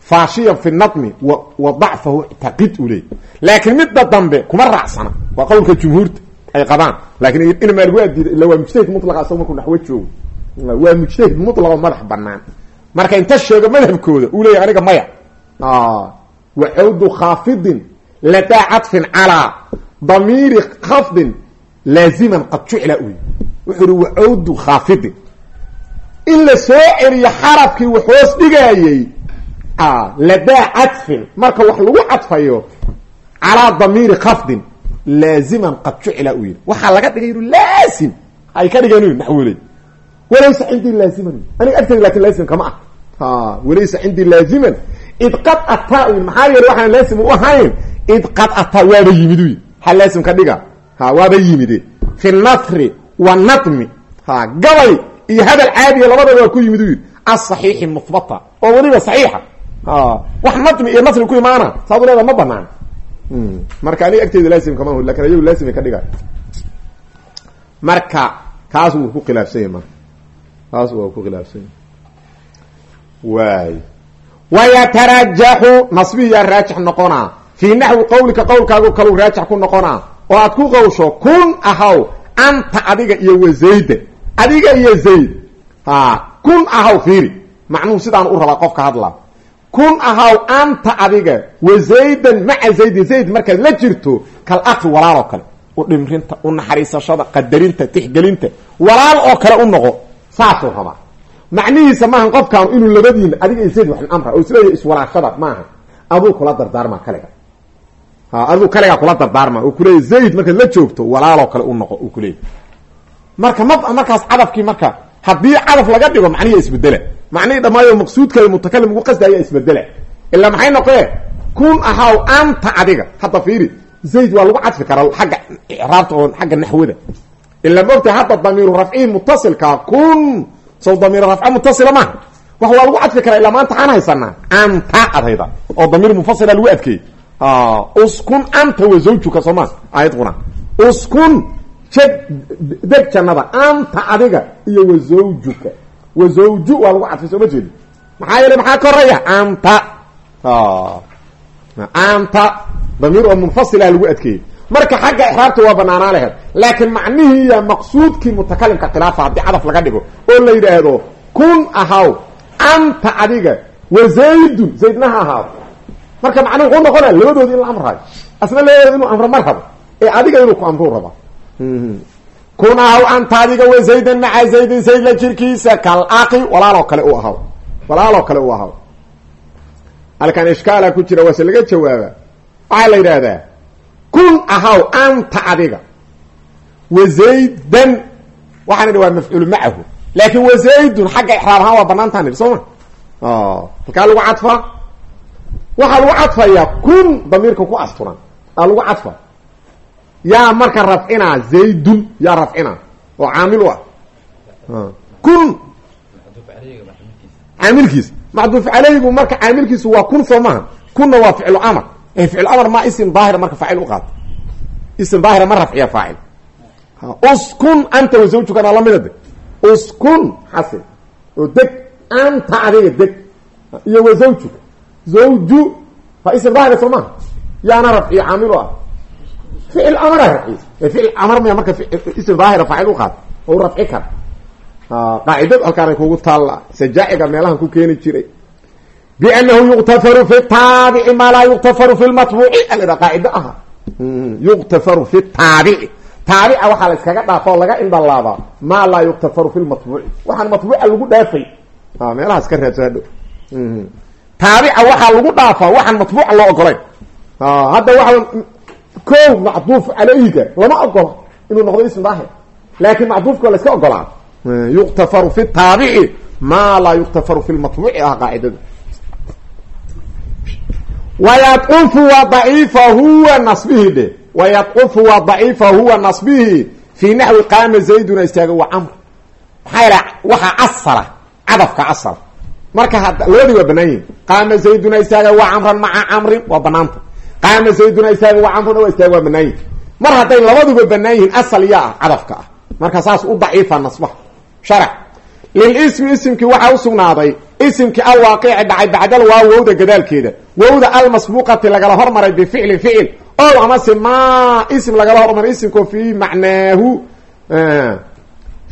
faashiyan fi nadmi wa dacfahu ictaqid u leey laakiin midda dambe kuma raacsana waa qowlka jumhuurta ay qabaan laakiin inamaa lagu adiida illa waa mujtahid mutlaqa asag markuu naxwo waa mujtahid mutlaqo madax banaan marka inta sheego madhabkooda uu leeyahy aniga maya. Wa cawdu khaafidin ladaa cadfin calaa damiiri khafdin laaziman qad jucla uy. Wuxuu uhi wa cawdu khaafidin in la soo celiyo xarafkii wax hoos dhigaayey ladaa cadfin marka wax lagu cadfayo calaa damiiri khafdin laaziman qad jucla u yidhi waxaa laga dhigay laazim ay ka dhigeen naxwoley walaysa cindii laaziman aniga agtayda laakiin laazim kama ah walaysa cindii laaziman id qad ataa u maxaa yeele waxaan laazim u ahayn id qad ataa waaba yimid u ha laazim ka dhiga ha waaba yimide fi nafri wa nadmi ha gabay iyo hadal caadiya labadaba waa ku yimid u yidhi asaxiixi muhbata oo weliba saxiixa wax nadmi iyo nafri ku imaana saadu leeda ma banaan marka aniga agteyda kaas waa ku khilaafsanya waay wayatarajaxu nasbihiyaa raajix noqonaa. Fii naxwi qawlika qowlkaagu kalu raajix ku noqonaa. Oo aad ku qawsho kun ahaw anta adiga iyo wazayda adiga iyo zayd. Ha kun ahaw fiiri. Macnuhu sidaan u rabaa qofka hadlaa kun ahaw anta adiga wazaydan maca zaydin zayd markaad la jirto kal akhi walaal oo kale. U dhimrinta u naxariisashada qadarinta tixgelinta. Walaal oo kale u noqo saasuu rabaa. Macnihiisa maaha qofkaan inuu labadiina adiga zayd waxan amra oo isleeya iswalaashada maaha. Aduu kula dardaarma kaliga. Aduu kaligaa kula dardaarma. Oo kuleeya zayd markaad la joogto walaaloo kale u noqo uu kuleeya marka ma markaas cadafkii marka haddii cadaf laga dhigo macnihi isbedela macnihii dhammaayo maqsuudka mutakalim ugu qasdaya isbedela ilaa maxay noqee? Kun ahaw anta adiga. Hadda fiiri zayd waa lagu cadfi karaa xagga icraabta oo xagga naxwada ilaa maogta hadda damiiru rafcihi mutasilka kun sow damiir rafca mutasila maaha wax waa lagu cadfi karaa ilaa maanta aan haysanaa anta adayda oo damiir munfasila lagu adkeeyey uskun anta wa zawjuka soo maa aayadquna uskun jeg deg jannada anta adiga iyo wa zawjuka wa zawju waa lagu cadfay soo ma jeedi maxaa yeele maxaa ka horreeya anta anta damiir oo munfasila lagu adkeeyey marka xagga ixraabta waa banaanaa laheed laakiin macnihii iyo maqsuudkii mutakalimka khilaafa haddii cadaf laga dhigo oo la yidhaahdo kun ahaw anta adiga wa zaydun. Zaydnaha ahaado. Marka macnuhu wuxuu noqonaya labadoodi in la amraayo asna labadood inuu amro mar rabo ee adiga inuu ku amruu raba. Kun ahaw anta adiga wa zaydan maca zaydin zayd la jirkiisa kal aqi walaaloo kale u ahaw. Walaaloo kale u ahaw. Halkan ishkaala ku jira waase laga jawaaba waxaa la yidhaahdaa kun ahaw anta adiga. Wa zaydan waxaan idhi waa mafcuulu macahu. Laakin wa zaydun xagga ixraab ahaan waa banaantaan idhi soo ma? Halkaa lagu cadfaa waxaa lagu cadfayaa kun damiirka ku asturan. Aa lagu cadfa. Yaa marka rafcinaa zaydun yaa rafcinaa oo caamil u ah kun. Caamilkiisa macduuf caleygu marka caamilkiisu waa kun soo kunna waa ficlu amar ficlu amar ma isim daahira marka faacil u qaato isim daahira ma rafciya faacil uskun anta wa zawjukana lamida de uskun xasil oo deg anta adiga deg iyo wa zawjuka. Zawju waa isim daahira soo maha yaana rafciya caamil ah ficil amara rafciya ficil amar maya marka isim daahira faacil u qaato oo rafci kara qaacidad halkaanay kugu taalla. Sajaaciga meelahan ku keeni jiray biannahu yuktafaru fi taabici maa laa yuktafaru fi lmatbuuci alha qaacido aha yuktafaru fi taabici taabica waxaa la iskaga dhaafa oo laga indhalaabaa maa laa yuktafaru fi lmatbuuci waxaan matbuuca lagu dhaafay meelahaas ka raadso hadho taabica waxaa lagu dhaafaa waxaan matbuuca loo ogolayn hadda waxa ko macduuf caleyhiga lama ogola inuu noqdo ism daahir laakin macduufka la iska ogolaa yuktafaru fi taabici maa laa yuktafaru fi lmatbuuci ah qaacidada wayadcufu waa daciifa huwa nasbihi dhe wayadcufu waa daciifa huwa nasbihi fii naxwi qaama zayduna istaaga wa camr maxaa yaha waxaa asala cadafka asala marka labadii waa banaan yihiin qaama zayduna istaaga wa camran maca camrin waa banaanta qaama zayduna istaaga wa camruna waa istaaga waa banaan yihiin mar hadday labaduba banaan yihiin asal yaa cadafka ah marka saas u daciifa nasbaha sharc lilismi isimkii usugnaaday isimkii alwaaqici dhacay bacdal waa wowda gadaalkeeda. Wowda almasbuuqati lagala hormaray bificlin ficil o amase ma ism lagala hormaray isimko fii macnaahu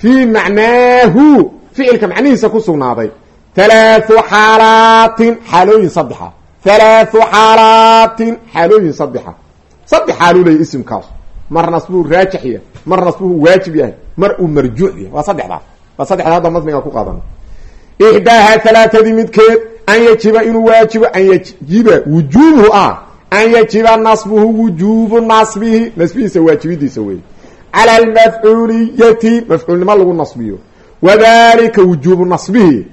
fii macnaahu. Ficilka macnihiisa ku sugnaaday. Halaathu xaalaatin xaalooyin saddexa. Halaathu xaalaatin xaalooyin saddexa. Saddex xaaluu leeyahy isimkaas. Mar nasbuhu raajix yahay mar nasbuhu waajib yahay mar uu marjuuc yahay. Waa saddexdaas waa saddexda hadda masmiga ku ixdaaha halaaadii midkeed an yajiba inuu waajibo an yajiba wujuubuhu ah an yajiba nasbuhu wujuubu nasbihi nasbihiisa waajibidiisa wey cala almafcuuliyati mafcuulnimo lagu nasbiyo wadalika wujuubu nasbihi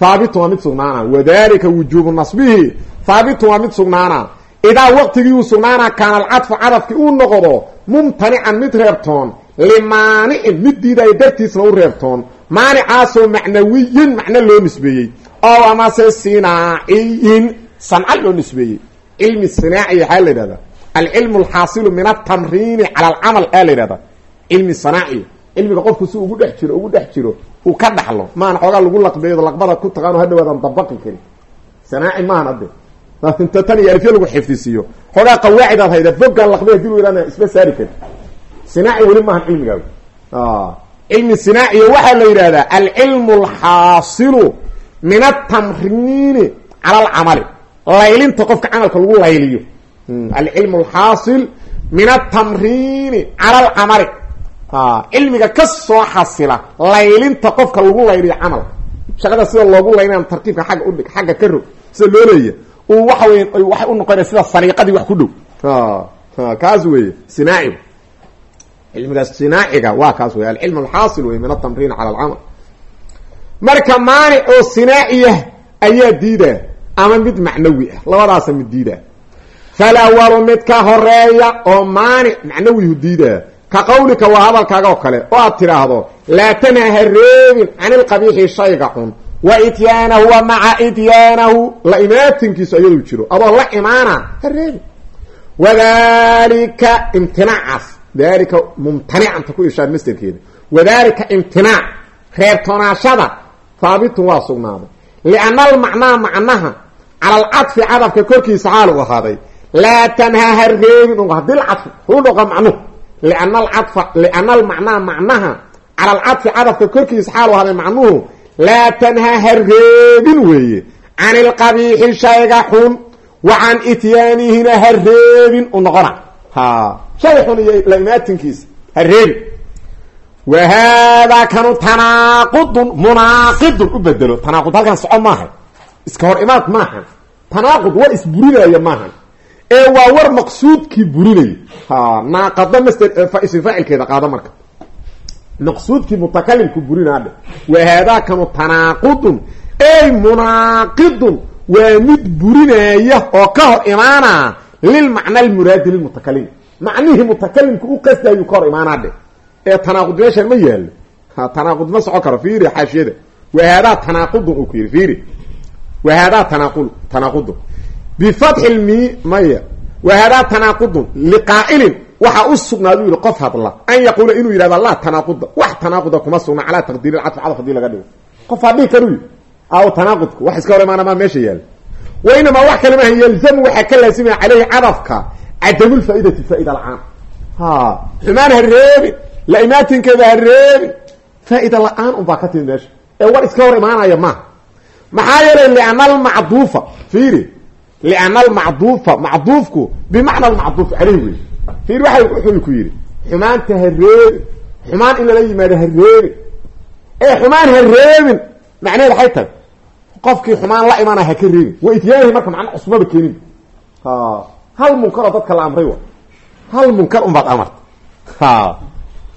haabitun waa mid sugnaana wadalika wujuubu nasbihi haabitun waa mid sugnaana idaa waqtigii uu sugnaana kaana alcadfu cadafkii uu noqdo mumtanican mid reebtoon limaanicin mid diidayo dartiisna u reebtoon maanicaasoo macnawiyin macno loo nisbeeyey. Oo amase sinaaciyin sanca loo nisbeeyey. Cilmi sinaaci waxaa la yidhahdaa. Alcilmu alxaasilu min altamriini cala alcamal aa la yidhahdaa. Cilmi qofku si ugu dhex jiro ugu dhex jiro uu ka dhaxlo maana xoogaa lagu laqbeeyo laqbada ku taqaano hadhawaadan dabaqi karin. Sanaaci maahan hadde inta tan iyo alfiya lagu xifdisiiyo. Xoogaa qawaacidaad hayda bogaan laqbay haddii lu yihahna isma saari karin. Sinaaci weli maahan cilmigaagu cilmi sinaaciyo waxaa la yidhahdaa alcilmu alxaasilu min altamriini cala alcamali laylinta qofka camalka lagu layliyo. Alcilmu alxaasil min altamriini cala alcamali cilmiga ka soo xasila laylinta qofka lagu layliyo camal. Shaqada sida loogu laynaya tarkiibka agga udhig xagga ka rog sida loo leeya uu waxa wey waxay u noqonaya sida sariiqadii wax ku dhow. Kaas weeye sinaaci cilmigaas sinaaciga waa kaas wey alcilm alxaasil wey min altamriin cala alcamal marka maanic oo sinaaciya ayaa diidaa ama mid macnawi ah. Labadaasa mid diidaa falawalu mid ka horreeya oo maanic macnawihu diidaa ka qawlika waa hadalkaaga oo kale oo aad tidhaahdo laa tanha ha reebin can ilqabiixi shayga xun. Wa ityaanahu wa maca ityaanahu la imaatinkiisu ayaduu jiro. Adoo la imaana ha reebin. Wadalika imtinaacaas dalika mumtanicanta ku ishaar masderkeeda wadalika imtinaac reebtoonaashada haabitun waa sugnaaday. Lianna almacnaa macnaha cala alcadfi cadafka korkiisa xaal u ahaaday. Laa tanhaa ha reebin haddii lcadfi uu noqa macnuhu. Liana alcadfa liana almacnaa macnaha cala alcadfi cadafka korkiisa xaal u ahaaday macnuhu. Laa tanhaa ha weeye. Can ilqabiixi shayga xun wa can ityaanihina ha reebin u noqona ha. Shay xun iyo la imaatinkiisa ha reebin wa haadaa kanu tanaaqudun munaaqidun. U bedelo. Tanaaqud halkan soco maaha. Iska hor imaad maahan tanaaqud war isburinaya maahan ee waa war maqsuudkii burinaya. Ha. Naaqado master ism faacilkeeda qaado marka. Maqsuudkii mutakalimku burinaadhe wa haadaa kanu tanaaqudun. Ey munaaqidun waa mid burinaya oo ka hor imaana lilmacna almuraadi lilmutakalim macnihii mutakalimku u qasdayu ka hor imaanaadhe ee tanaaqud meeshan ma yaalo tanaaqud ma soco karo fiiri xaashiyada wahaadaa tanaaqudun uu ku yidhi fiiri wahaadaa tanaaqul tanaaqudun bifatxi lmi maya wahaadaa tanaaqudun liqaa'ilin waxaa u sugnaadu yihi qof hadla an yaquula inuu yidhahda laa tanaaquda wax tanaaquda kuma sugna calaa taqdiiri lcadfi cadaf haddii laga dhigo qof hadhihi karu aw tanaaqudku wax iska hor imaana maa wa inamaa wax kale maaha yalzamu waxaa ka laasimaya caleyhi cadafka cadamulfaaidati faaida la'aan ha xumaan ha reebin la imaatinkeeda ha reebin faa-ida la'aan unbaa ka timid meesha ee war iska hor imaanaya maaha maxaa yeelay liana almacduufa fiiri liana almacduufa macduufku bimacna almacduuf caleyh wey fiiri waxa wuxuu ku yidhi xumaanta ha reebin xumaan in lala yimaado ha ee xumaan ha reebin macnaheed waxay qofkii xumaan la imaana ha ka reebin. Wa ityaanihi marka macna cusmaba keenin. Hal munkaroo dadka la amray wa? Hal munkar unbaad amarta ha.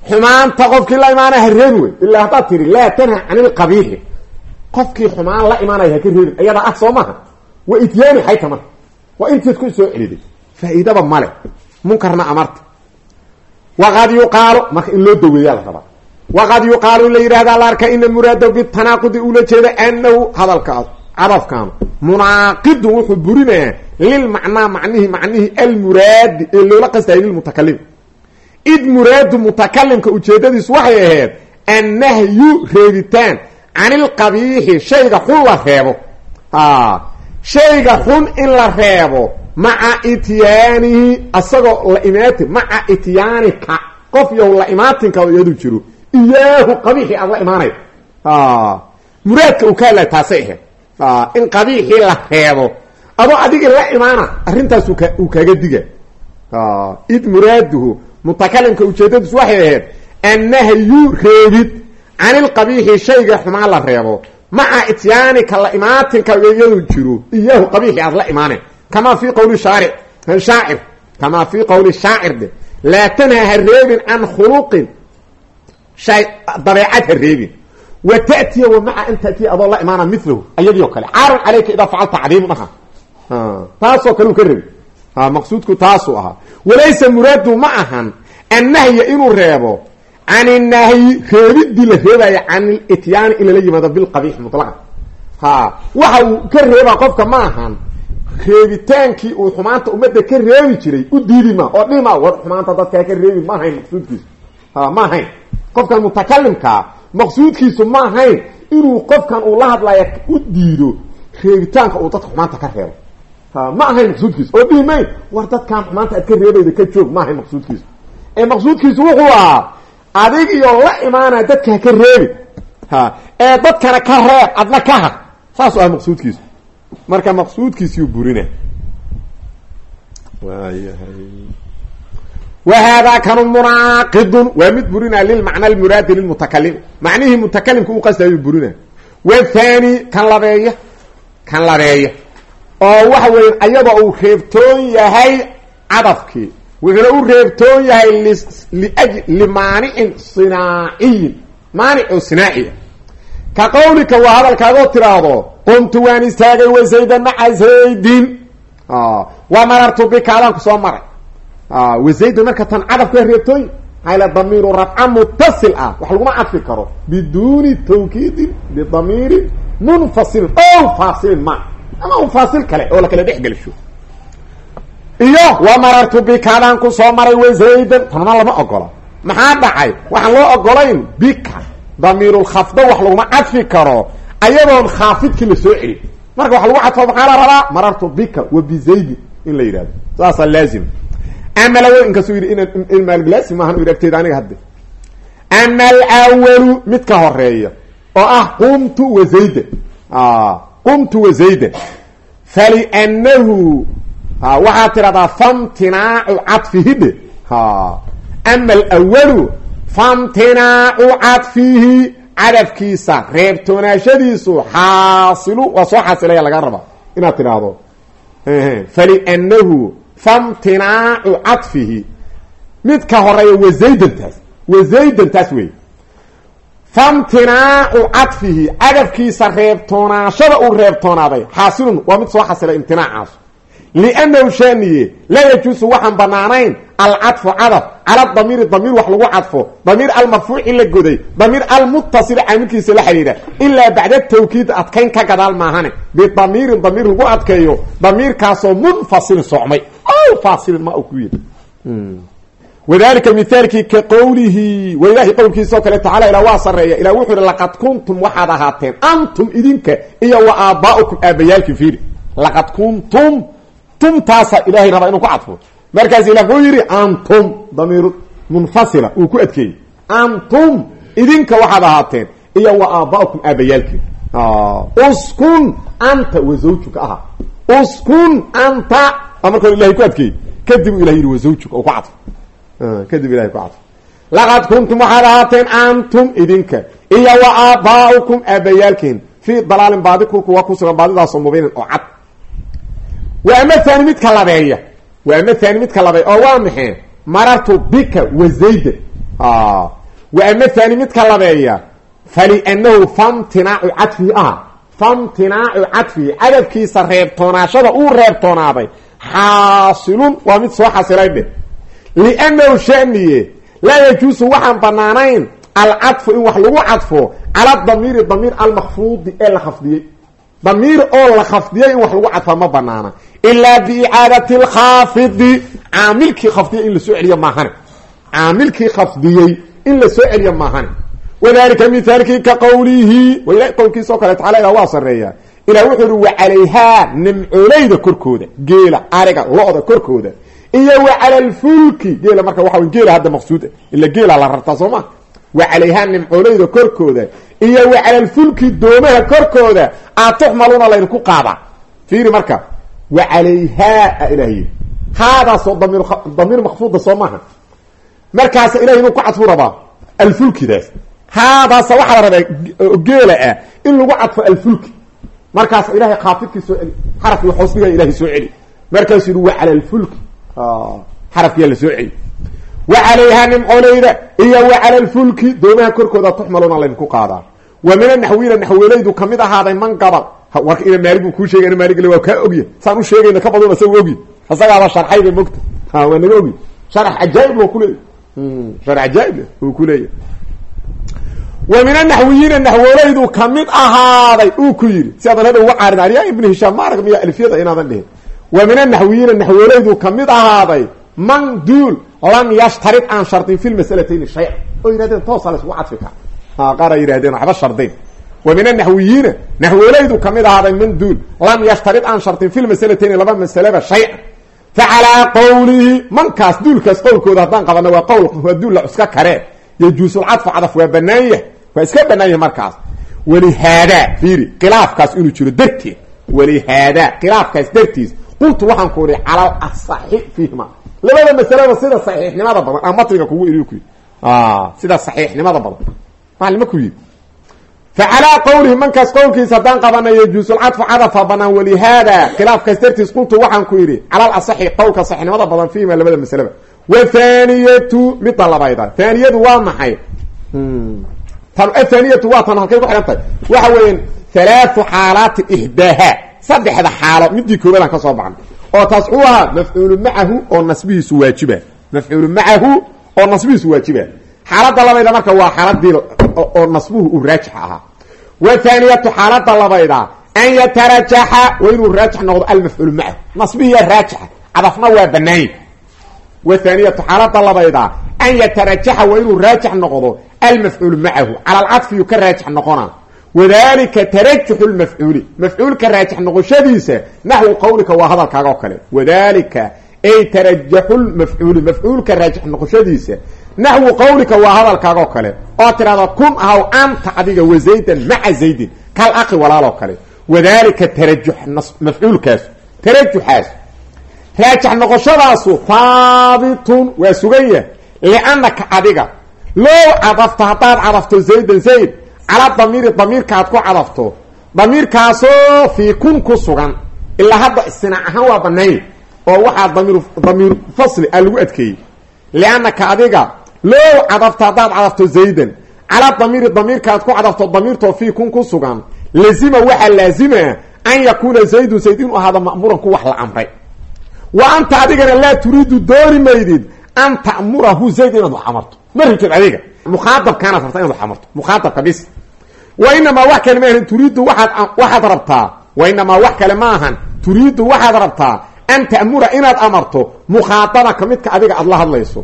Xumaanta qofkii la imaanaya ha reebi wey ilaa haddaad tiri laa tanha can ilqabiixi qofkii xumaan la imaanaya ha ka reebin ayadaa ah soo maha. Wa ityaani xayta marka. Waa intiid ku soo celiday faa-iidaba male munkarna amarta waqad yuqaalu marka in loo daweeyaa la rabaa waqad yuqaalu la yidhahdaa la arkaa ina muraada bitanaaqudi ula jeeda anahu hadalkaas cadafkaanu munaaqidun wuxuu burinayaa lilmacnaa macnihi macnihi almuraadi ee loola qastayay lilmutakalim id muraadu mutakalimka ujeedadiisu waxay ahayd annahyu reebitaan can ilqabiixi shayga xun la reebo shayga xun in la reebo maca ityaanihi asagoo la imaati maca ityaanika qof yow la imaatinka iyadu jiro iyaahu qabiixii aad la imaanay muraadka uu ka hadlaya taasay ahayd. In qabiixii la reebo adoo adigii la imaana arrintaas uu kaaga diga. Id muraaduhu mutakalimka ujeedadiisu waxay ahayd annahyu reebid can ilqabiixi shayga xumaan la reebo. Maca ityaanika la imaatinka iyadu jiro iyaahu qabiixii aad la kama fi qawli shaaric shaacir kama fi qawli shaacir de. Laa tanha ha reebin can khuluqin shay dabeecad ha reebin wa ta'tiya wa maca an ta'tiya adoo la imaana milahu ayadii o kale. Caarun calayka idaa facalta cadiimun aha. Taasoo kale u ka rebi maqsuudku taasuu ahaa walaysa muraadu ma ahan annahya inuu reebo can inahyi reebidii la reebaya can lityaani in lala yimaado bilqabiix mutlaqan ha waxa uu ka reebaa qofka ma ahan reebitaankii uu xumaanta ummadda ka reebi jiray u diidi ma oo dhima qofkan mutakalimkaa maqsuudkiisu ma ahayn inuu qofkan uu la hadlaya u diido reebitaanka uu dadka xumaanta ka reebo. Ha ma ahayn maqsuudkiisu. Oo dhihi mayn war dadkan xumaanta aad ka reebayda ka joog ma ahayn maqsuudkiisu. Ee maqsuudkiisu wuxuu ahaa adig iyo la imaanaya dadka ha ka reebi. Ha ee dadkana ka reeb adna ka har saasuu aha maqsuudkiisu. Marka maqsuudkiisiu burina wa haadaa kanu munaaqidun waa mid burina lilmacna almuraadi lilmutakalim macnihii mutakalimka u qasdayu burina wathani kan labeeya kan labeeya oo waxa weya ayadoo uu reebtoon yahay cadafkii wuxuuna u reebtoon yahay limaanicin sinaaciyin maanic oo sinaaciya ka qawlika waa hadalkaagoo tiraahdo qumtu waan istaagay wa zaydan maca zaydin wa marartu ku soo maray wa zaydun marka tan cadafku waa reebtooyin hayla damiiru rafca mutasil ah. Wax laguma cadfi karo. Biduuni tawkiidin bidamiirin munfasilin o faasilin ma ama un faasil kale oo lakala dhex gelisho iyo wa marartu bika adaan ku soo maray wa zaydan. Tanma lama ogola maxaa dhacay? Waxaan loo ogolayn bika. Damiirulkhafdo wax laguma cadfi karo. Ayadoon khaafidkii la soo celin. Marka wax lagu cadfo maxaa la rabaa? Marartu bika wa bizaydin in la yidhahdo saasaa laazim ama law inkasuu yidhi in maalglaasi maahan yidhi agteeda aniga hadde ama alawalu mid ka horreeya oo ah qumtu wa zaydan qumtu wa zaydan faliannahu waxaa tidhahdaa famtinaacu cadfihi dhe ama alawalu famtinaacu cadfihi cadafkiisa reebtoonaashadiisu xaasilu waa soo xasilaya laga rabaa inaad tidhaahdo faliannahu famtinaacu cadfihi. Mid ka horreeya wazaydantaas wazaydantaas wey famtinaacu cadfihi cadafkiisa reebtoonaashada uu reebtoonaaday xaasilun waa mid soo xasilay imtinaacaas. Liannahu shaaniye laa yajuusu waxaan banaanayn alcadfu cadaf cala damiiri damiir wax lagu cadfo damiir almarfuuci la goday. damiir almutasili caamilkiisa la xidhiidha. ilaa bacda tawkiid adkayn ka gadaal maahane. bidamiirin damiir lagu adkeeyo. damiirkaasoo munfasilin socmay. o faasilin ma ku yidhi. wadalika mithaalkii ka qowlihi wa ilaahi qowlkiisao kale tacala ilaa waa sareeya ilah wuxuu ihi laqad kuntum waxaad ahaateen antum idinka iyo wa aaba'ukum aabayaalkii fiiri laqad kuntum ilaahay markaas ilah wuxuu yidhi antum damiir munfasila uu ku adkeeyey. Antum idinka waxaad ahaateen. Iyo wa aaba'ukum aabayaalkii uskun anta wa zawjuka aha. Uskun anta marka ilahay ku adkeeyey. Kadib ilah yidhi wa zawjuka oo ku cadfo. Kadib ilahay ku cadfo. Laqad kuntum waxaad ahaateen antum idinka. Iyo wa aaba'ukum aabayaalkiin fii dalaalin baadi ku kuwa ku sugan oo cad. Wa ama thani midka labeeya wa ama thani midka labeeya oo waa maxay? Marartu bika wa zaydan wa ama thani midka labeeya faliannahu famtinaacu cadfihi ah. Famtinaacu cadfihi cadafkiisa reebtoonaashada uu reebtoonaaday xaasilun waa mid soo xasilay dheh liannahu shaniye laa yajuusu waxaan banaanayn alcadfu in wax lagu cadfo cala damiiri damiir almakfuudi ee la khafdiyey damiir oo la khafdiyay in wax lagu cadfaa ma banaana. Ilaa biicaadati lkhaafidi caamilkii khafdiyay in la soo celiyo maahane caamilkii khafdiyey in la soo celiyo maahane wadalika mithaalkii ka qawlihi. Wa ilahay qowlkiisa oo kale taala ilah waa sareeyaa ilah wuxuu ihi wa calayhaa nimcooleyda korkooda. Geela ariga lo-da korkooda. Iyo wa cala alfulki geela marka waxa geela hadda maqsuud. Ila geela la rartaa soo ma wa calayhaa nimcooleyda korkooda iyo wa cala alfulki doomaha korkooda aad tuxmaluuna laydinku qaada fiiri marka wa calayhaa ilahy haadaasoo damiir damiir makfuuda soo maaha markaasa ilahay inuu ku cadfu rabaa alfulkidaas haadaasa waxaa la rabaa geela ah in lagu cadfo alfulki markaas ilahay kaafidkii soo celi xarafkii hoosdiga ilahay soo celi markaasuu yihi wa cala alfulki xarafkiyaa la soo celi wa calayhaa nimcooleyda iyo wa cala alfulki doomaha korkooda tuxmaluuna laydinku qaadaa wa min anaxwiina naxweeleydu ka mid ahaaday man gabal. Warka ina maalig buu kuu sheegay ina maalig waa kaa ogya saan u sheegayna ka badun isaga ogi isagaaba sharxay bay mogta ha waa naga ogi sharax cajaaib waa kuleeya sharax cajaaib uu kuleeya wa min anaxwiyiina naxwooleydu ka mid ahaaday uu ku yidhi. Si aadan hadha uga caarin aryaa ibnu hishaam ma arag miya alfiyada wa min anaxwiyiina naxwooleydu ka mid ahaaday man duul. Lam yashtarid aan shardin fi lmasalatayni shay-a oo yihahdeen toosaa la isugu cadfi kara ha qaar ay yihahdeen waxba shardayn. Wa min anaxwiyiina naxwooleydu ka mid ahaaday man duul. Lam yashtarid aan shardin fi lmasalatayni laba masaleba shay-a fa calaa qawlihi mankaas duulkaas qowlkooda haddaan qabana waa qowl waa duul la cuska kare yajuusulcadfu cadaf waa banaan yahay. Waa iska banaan yahay markaas. Walihaadaa fiiri khilaafkaas inuu jiro darteed. Walihaadaa khilaafkaas dartiis qultu waxaan ku ihi cala asaxi fiihima labada masalada sida saxiixnimada badan matniga kugu iri ku sida saxiixnimada badan. Maalima ku yidhi. Fa calaa qawlihi mankaas qowlkiisa haddaan qabana yajuusulcadfu cadafa banaan walihaada khilaafkaas dartiis qultu waxaan ku yidhi cala alasaxi qowlka saxiixnimada badan fiihima labada masalaba wathaniyatu midda labayda thaniyadu waa maxay? Athaniyatu waa tan halkay ku xidhan waxa weeyaan halaathu xaalaati ixdaaha saddexda xaalo midii koobaadaan ka soo baxnay oo ahaa mafcuulu macahu oo nasbihiisu waajiba. Mafcuulu macahu oo nasbihiisu waajiba. Xaaladda labayda marka waa xaaladii oo nasbuhu uu raajix ahaa. Wathaniyatu xaaladda labayda an yatarajaxa waa inuu raajix noqdo almafcuulu macahu nasbihiyaa raajixa cadafna waa banaany wathaniyatu xaalada labayda an yatarajaxa waa inuu raajix noqdo almafcuulu macahu cala alcadfiyu ka raajix noqona wadalika tarajuxu lmafcuuli. Mafcuulka raajix noqoshadiisa naxwu qawlika waa hadalkaaga oo kale. Wadalika ay tarajaxu lmafcuuli. Mafcuulka raajix noqoshadiisa naxwu qawlika waa hadalkaaga oo kale. Oo tirahda kun ahaw anta adiga wa zaydan maca zaydin. Kal aqi walaaloo kale. Wadalika tarajux mafcuulkaas tarajuxaas raajix noqoshadaasu haabitun waa sugan yahay liannaka adiga. Low cadafta haddaad cadafto zaydan zayd calaa damiiri damiirka aad ku cadafto damiirkaasoo fii kun ku sugan. Ilaa hadda istinaac ahaan waa banayn oo waxaa damiir damiir fasli a lagu adkeeyey. Liannaka adiga low cadafta haddaad cadafto zaydan. Calaa damiiri damiirka aad ku cadafto damiirtoo fii kun ku sugan. Lazima waxaa laazima an yakuuna zaydun zayd inuu ahaado ma'muuran ku wax la amray. Wa anta adigana laa turiidu dooni maydid an ta'murahu zayd inaad wax amarto. Ma rabtid adiga. Mukhaadabkaanaad rabtaa inaad wax amarto. Mukhaadabka bis inamaa wax kale ma ahan turiidu waxaad rabtaa wa inamaa wax kale ma ahan turiidu waxaad rabtaa an ta'mura inaad amarto mukhaadabaka midka adiga aad la hadlayso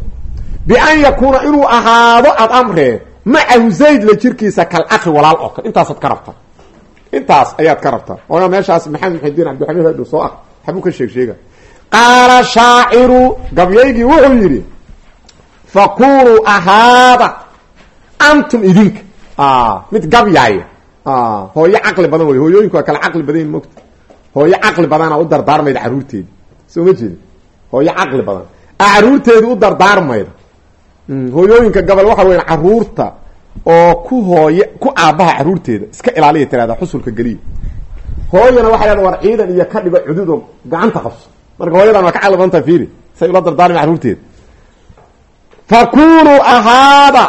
bian yakuuna inuu ahaado aad amree macahu zayd la jirkiisa kal aqi walaal oo kale intaasaad ka rabtaa intaas ayaad ka rabtaa oga meeshaas maxamed muxidiin cabdixamiid hadhow soo ah waxbuu ka sheeg sheega qaala shaaciru gabyaygii wuxuu yidhi fakunuu ahaada antum idinka mid gabyaaya hooyo caqli badan wey. Hooyooyinku waa kala caqli badan mogta hooyo caqli badana u dardaarmayda caruurteedi soo ma jeedi hooyo caqli badan. A caruurteedi u dardaarmayda. Hooyooyinka gabal waxa weya carruurta oo ku hooye ku aabbaha caruurteeda iska ilaaliya tirahda xusulka geliya hooyana waxay hada war ciidan iyo ka dhigo cudud oo gacanta qabso. Marka hooyadan waa ka caqli badan taha fiiri. Say ula dardaarma caruurteeda fakunuu ahaada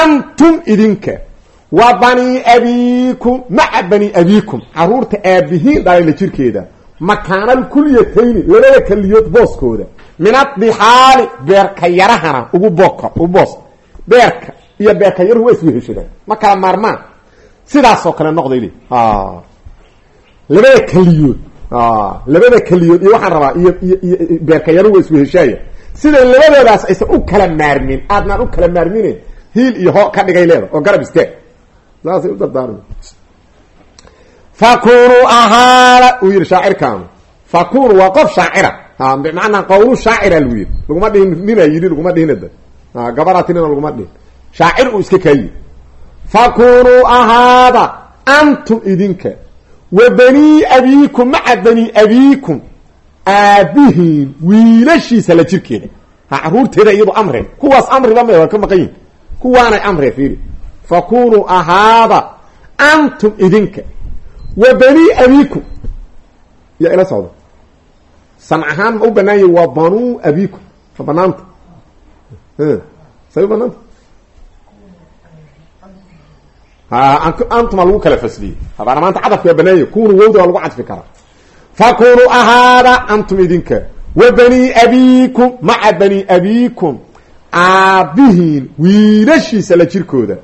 antum idinka wa bani abiikum maca bani abiikum. Caruurta aabihiin dhalayla jirkeeda. Makaanal kulyatayni labada keliyood booskooda. Min adixaali beerka yarahana ugu book ugu boos. Beerka iyo beerka yaruhu waa isweheshadaan ma kala maarmaan? Sidaasoo kale noqday li labada keliyood labada keliyood iyo waxaan rabaa iyo iyo beerka yaruhu waa isweheshaaya siday labadoodaas aysan u kala maarmin. Aadnaan u kala maarmine. Hiil iyo ho ka dhigay leeda oo garab istaag saasay u dardaarma fakunuu ahaada uu yidhi shaacirkaanu. Fakunu waa qof shaacira. Ha bimacnaa qawlu shaacira lagu yidhi. Laguma dhihin nina yidhi laguma dhihinada gabaraa tinina laguma dhihin. Shaacir uu iska kaa yidhi fakunuu ahaada antum idinka. Wa banii abiikum maca banii abiikum. Aabihiin wiilashiisa la jirkeeda. Ha caruurteeda iyadu amreen kuwaas amriba ma ka maqan yihiin kuwaanay amreen fiiri fakunuu ahaada antum idinka wa banii abiikum yaa ila socda san ahaan ma u banaan yahi waa banuu abiikum ma banaanta say u banaanta antuma lagu kala fasliyey habaana maanta cadafka waa banaanya kunu wowda waa lagu cadfi karaa fakunuu ahaada antum idinka wa jirkooda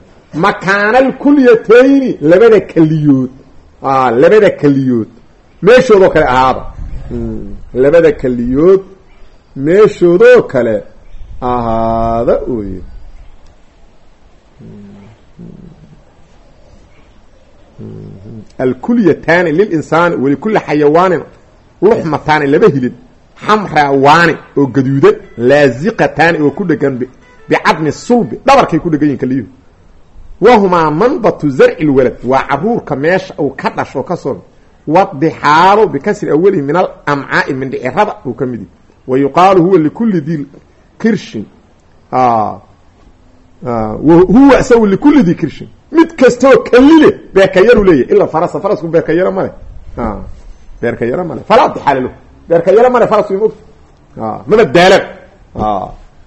makaana alkulyatayni labada keliyood labada keliyood meeshoodoo kale ahaada labada keliyood meeshoodoo kale ahaada oye alkulyataani lilinsaani walikuli xayawaanin luxmataani laba hilib xamrawaani oo gaduudan laaziqataani oo ku dhegan bicadmi sulbi dhabarkay ku dhegan yihiin kaliyuhu wahumaa manbatu zarci lwalad waa caruurka meesha uu ka dhasho ka soo wadixaalu bikasri awalihi min alamcaai mindhicirada uu ka mid yahy wa huwa likuli di kirshin huwa isagu likuli di kirshin mid kastoo kalile beerkayaru leeyahy ila farasa farasku beerkayaro male beerkayaro male falaa dixaala lahu beerkayaro male farasku im ogta maba daalan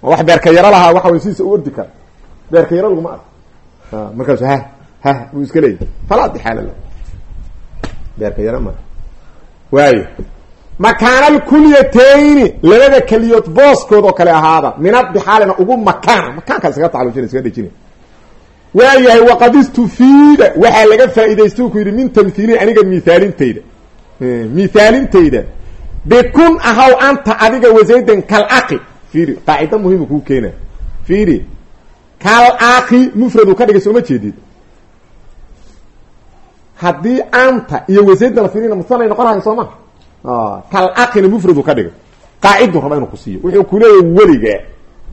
wax beerkayaro lahaa waxa way sidiisa u ordi kara beerkayaro laguma arko markaasu ha ha buu iska leeyahy falaa dixaala lahu beerkayaro male waayo makaana alkulyatayni labada keliyood booskood oo kale ahaada min adixaalina ugu makaana makaankaa isaga tacalujina iskaga dhejina waayahay waqad istufiida waxaa laga faa'iidaysta ku yidhi min tamhiili aniga miaalintayda miaalintayda bikun ahaw anta adiga wasaydan kalaqi fiiri qaacida muhiima kuu keena fiiri kalaqi mufradu ka dhigay sooma jeedid haddii anta iyo wasaydan la fiirina noqonahay soo ma kalaqina mufradu ka dhigay. Qaacidun raba inuu ku wuxuu ku leeyahy weliga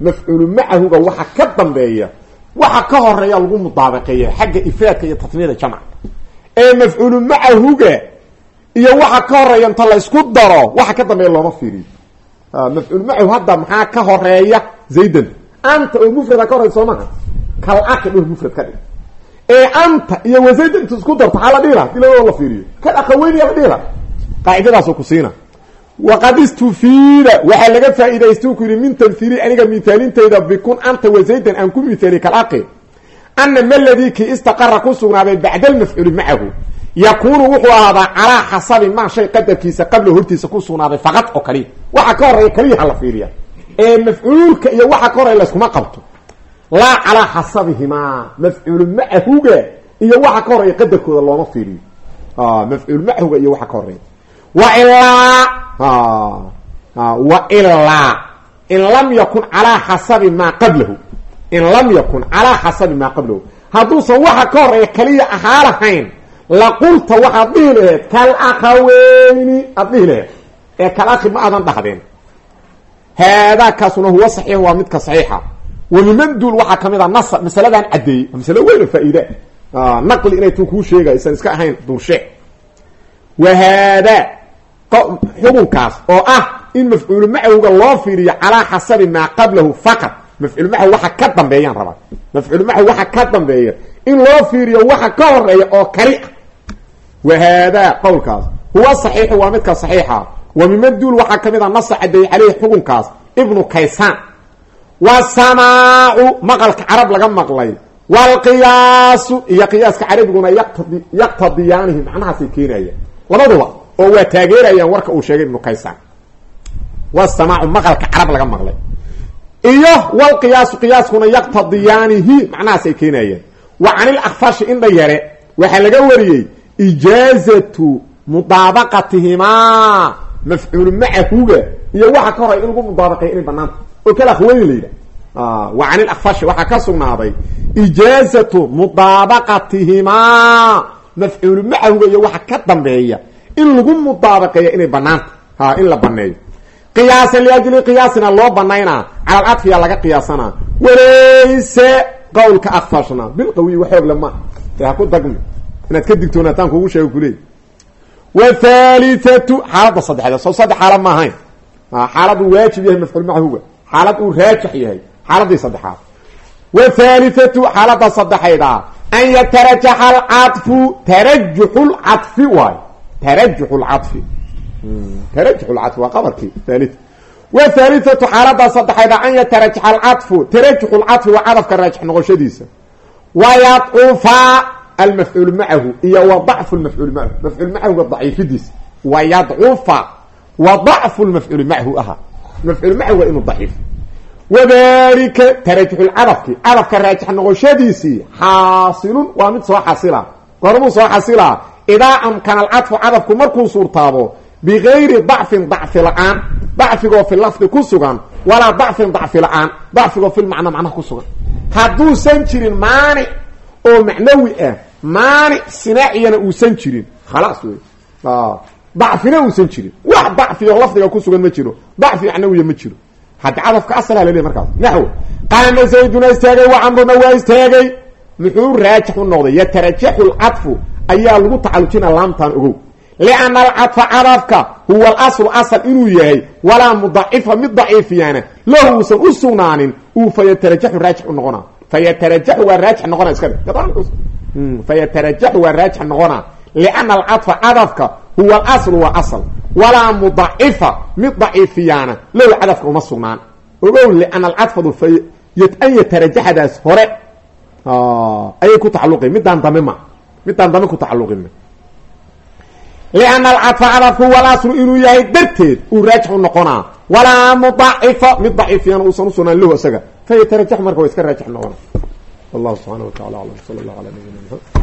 mafcuulu macahuga waxa ka dambeeya waxa ka horreeya lagu mudaabaqeeya xagga ifraadka iyo tasniyada jamca ee mafcuulu macahuga iyo waxa ka horreeya inta la isku daro waxa ka dambeeya looma fiiriyo. Mafcuul macahu hadda maxaa ka horreeya zaydan anta oo mufrada ka horeysa soo maha kalaqi dhul mufrad ka dhig. Ee anta iyo wazaydan inta isku darto maxaa la dhihi laha dilao la fiiriyo. Kan aqaweyniya la dhihi laha qaacidadaasoo ku siina. Waqad istufiida waxaa laga faa'iidaysta ku yidhi min tamhiili aniga mithaalintayda bikun anta wasaydan aan ku mithaaliy kalaqi ana maladii kii istaqara ku sugnaaday bacda almafcuuli macahu. Yakuunu wuxuu ahaadaa calaa xasabi maa shay qadarkiisa qabla hortiisa ku sugnaaday faqad oo kaliya waxa ka horreeya kaliya hala fiiriya ee mafcuulka iyo waxa ka horeya layskuma qabto. Laa calaa xasabihimaa mafcuulu macahuga iyo waxa ka horreeya qadarkooda looma fiiriyo. Mafcuul macahuga iyo waxa ka horreeya wailaa wailaa in lam yakun calaa xasabi maa qablahu. In lam yakun calaa xasabi maa qablahu. Hadduusan waxa ka horreeya kaliya ahaa lahayn laqulta waxaad dhihi kal akhaweyni aad dhihi laheed ee kal akhi ma aadan dhahdeen haadaakaasuna huwa saxiix waa midka saxiixa wa miman duul waxaa ka mid a nasa masaladan caddeeyey masalo weyna faa-iida naqli inay tu kuu sheegay isan iska ahayn duursheec wa haadaa xukunkaas oo ah in mafcuulu macawga loo fiiriyo calaa xasabi maa qablahu faqad mafcuul macaw waxa ka dambeeyaan rabaa mafcuul macaw waxa ka dambeeya in loo fiiriyo waxa ka horreeya oo kali ah wa haadaa qowlkaas huwa saxiixu waa midka saxiixa wa miman duul waxaa ka mid a nasa cadeeyey caleyhi xukunkaas. Ibnu kaysaan. Wasamaacu maqalka carab laga maqlay. Waalqiyaasu iyo qiyaaska carabiguna yaqtadi yaqtadiyaanihi macnahaasay keenayaan labaduba oo waa taageerayaan warka uu sheegay ibnu kaysaan. Wasamaacu maqalka carab laga maqlay. Iyo walqiyaasu qiyaaskuna yaqtadiyaanihi macnahaasay keenayaan wa canil akfashi indha yare waxaa laga wariyey ijaazatu mudaabaqatihimaa mafcuulu macahuga iyo waxa ka horay in lagu mudaabaqeeya inay banaanta oo kala akhweyni la yidhah wa canil akfashi waxaa ka sugnaaday. Ijaazatu mudaabaqatihimaa mafcuulu macahuga iyo waxa ka dambeeya in lagu mudaabaqeeya inay banaanta ha in la baneeyo qiyaasan liajli qiyaasina loo banaynaa cala alcadfiya laga qiyaasanaa. Walayse qawlka akfashna bilqawiy waxoog lama ee ha ku inaad ka digtoonaataan kugu sheega kuleey wthaliatu xaaladda saddexeed soo saddex xaalad ma ahayn xaalad uu waajib yahay mafcuul macahuga xaalad uu raajix yahay xaaladii saddexaad wthaliatu xaaladda saddexayda an yatarajaxa alcadfu tarajuxu lcadfi waayo tarajux lcadfi tarajux lcadfi waa qabarkii thalit wthaliatu xaaladda saddexayda an yatarajaxa alcadfu tarajux lcadfi waa cadafka raajix almafcuul macahu iyo wa dacfu lmafcuul macahu mafcuul macahuga daciifidiisa wayadcufa wa dacfu lmafcuuli macahu ahaa mafcuul macahu waa inuu daciif wadalika tarajuxul cadafki cadafka raajix noqoshadiisii xaasilun waa mid soo xasila gormuu soo xasilaa idaa amkana alcadfu cadafku markuu suurtaabo bigayri dacfin dacfi la'aan dacfigoo fi lafdi ku sugan walaa dacfin dacfi la'aan dacfigoo filmacna macnaha ku jirin maanic oo macnawi ah maanic sinaaciyana uusan jirin. Khalaas wey dacfina uusan jirin. Wax dacfiyo lafdiga ku sugan ma jiro. Dacfi macnawiya ma jiro. Haddi cadafka asalha laleey markaas. Naxw. Qaama zayduna istaagay wa camruna waa istaagay. Muxuu raajix u noqday. Yatarajaxu lcadfu ayaa lagu tacalujina laamtan ogow. Lianna alcadfa cadafka huwa alaslu asal inuu yahay walaa mudacifa mid daciifiyaana lahu uusan u sugnaanin uu fayatarajaxu raajix u noqona fayatarajaxu waa raajix noqona iska dhe fayatarajaxu waa raajix noqona lianna alcadfa cadafka huwa alaslu waa asal walaa mudacifa mid daciifiyaana low cadafka uma sugnaan ogow liana alcadfadu fa an yatarajaxadaas hore ayay ku tacaluqi midaan dame ma midaan dame ku tacaluqima liana alcadfa cadafku huwa alaslu inuu yahay darteed uu raajix u noqonaa walaa mudacifa mid daciifiyana uusan usugnaan lahu isaga fayatarajax marka waa iska raajix noqona wallahu subxana wa tacala alam. Sala allah ala nabiyina mxamed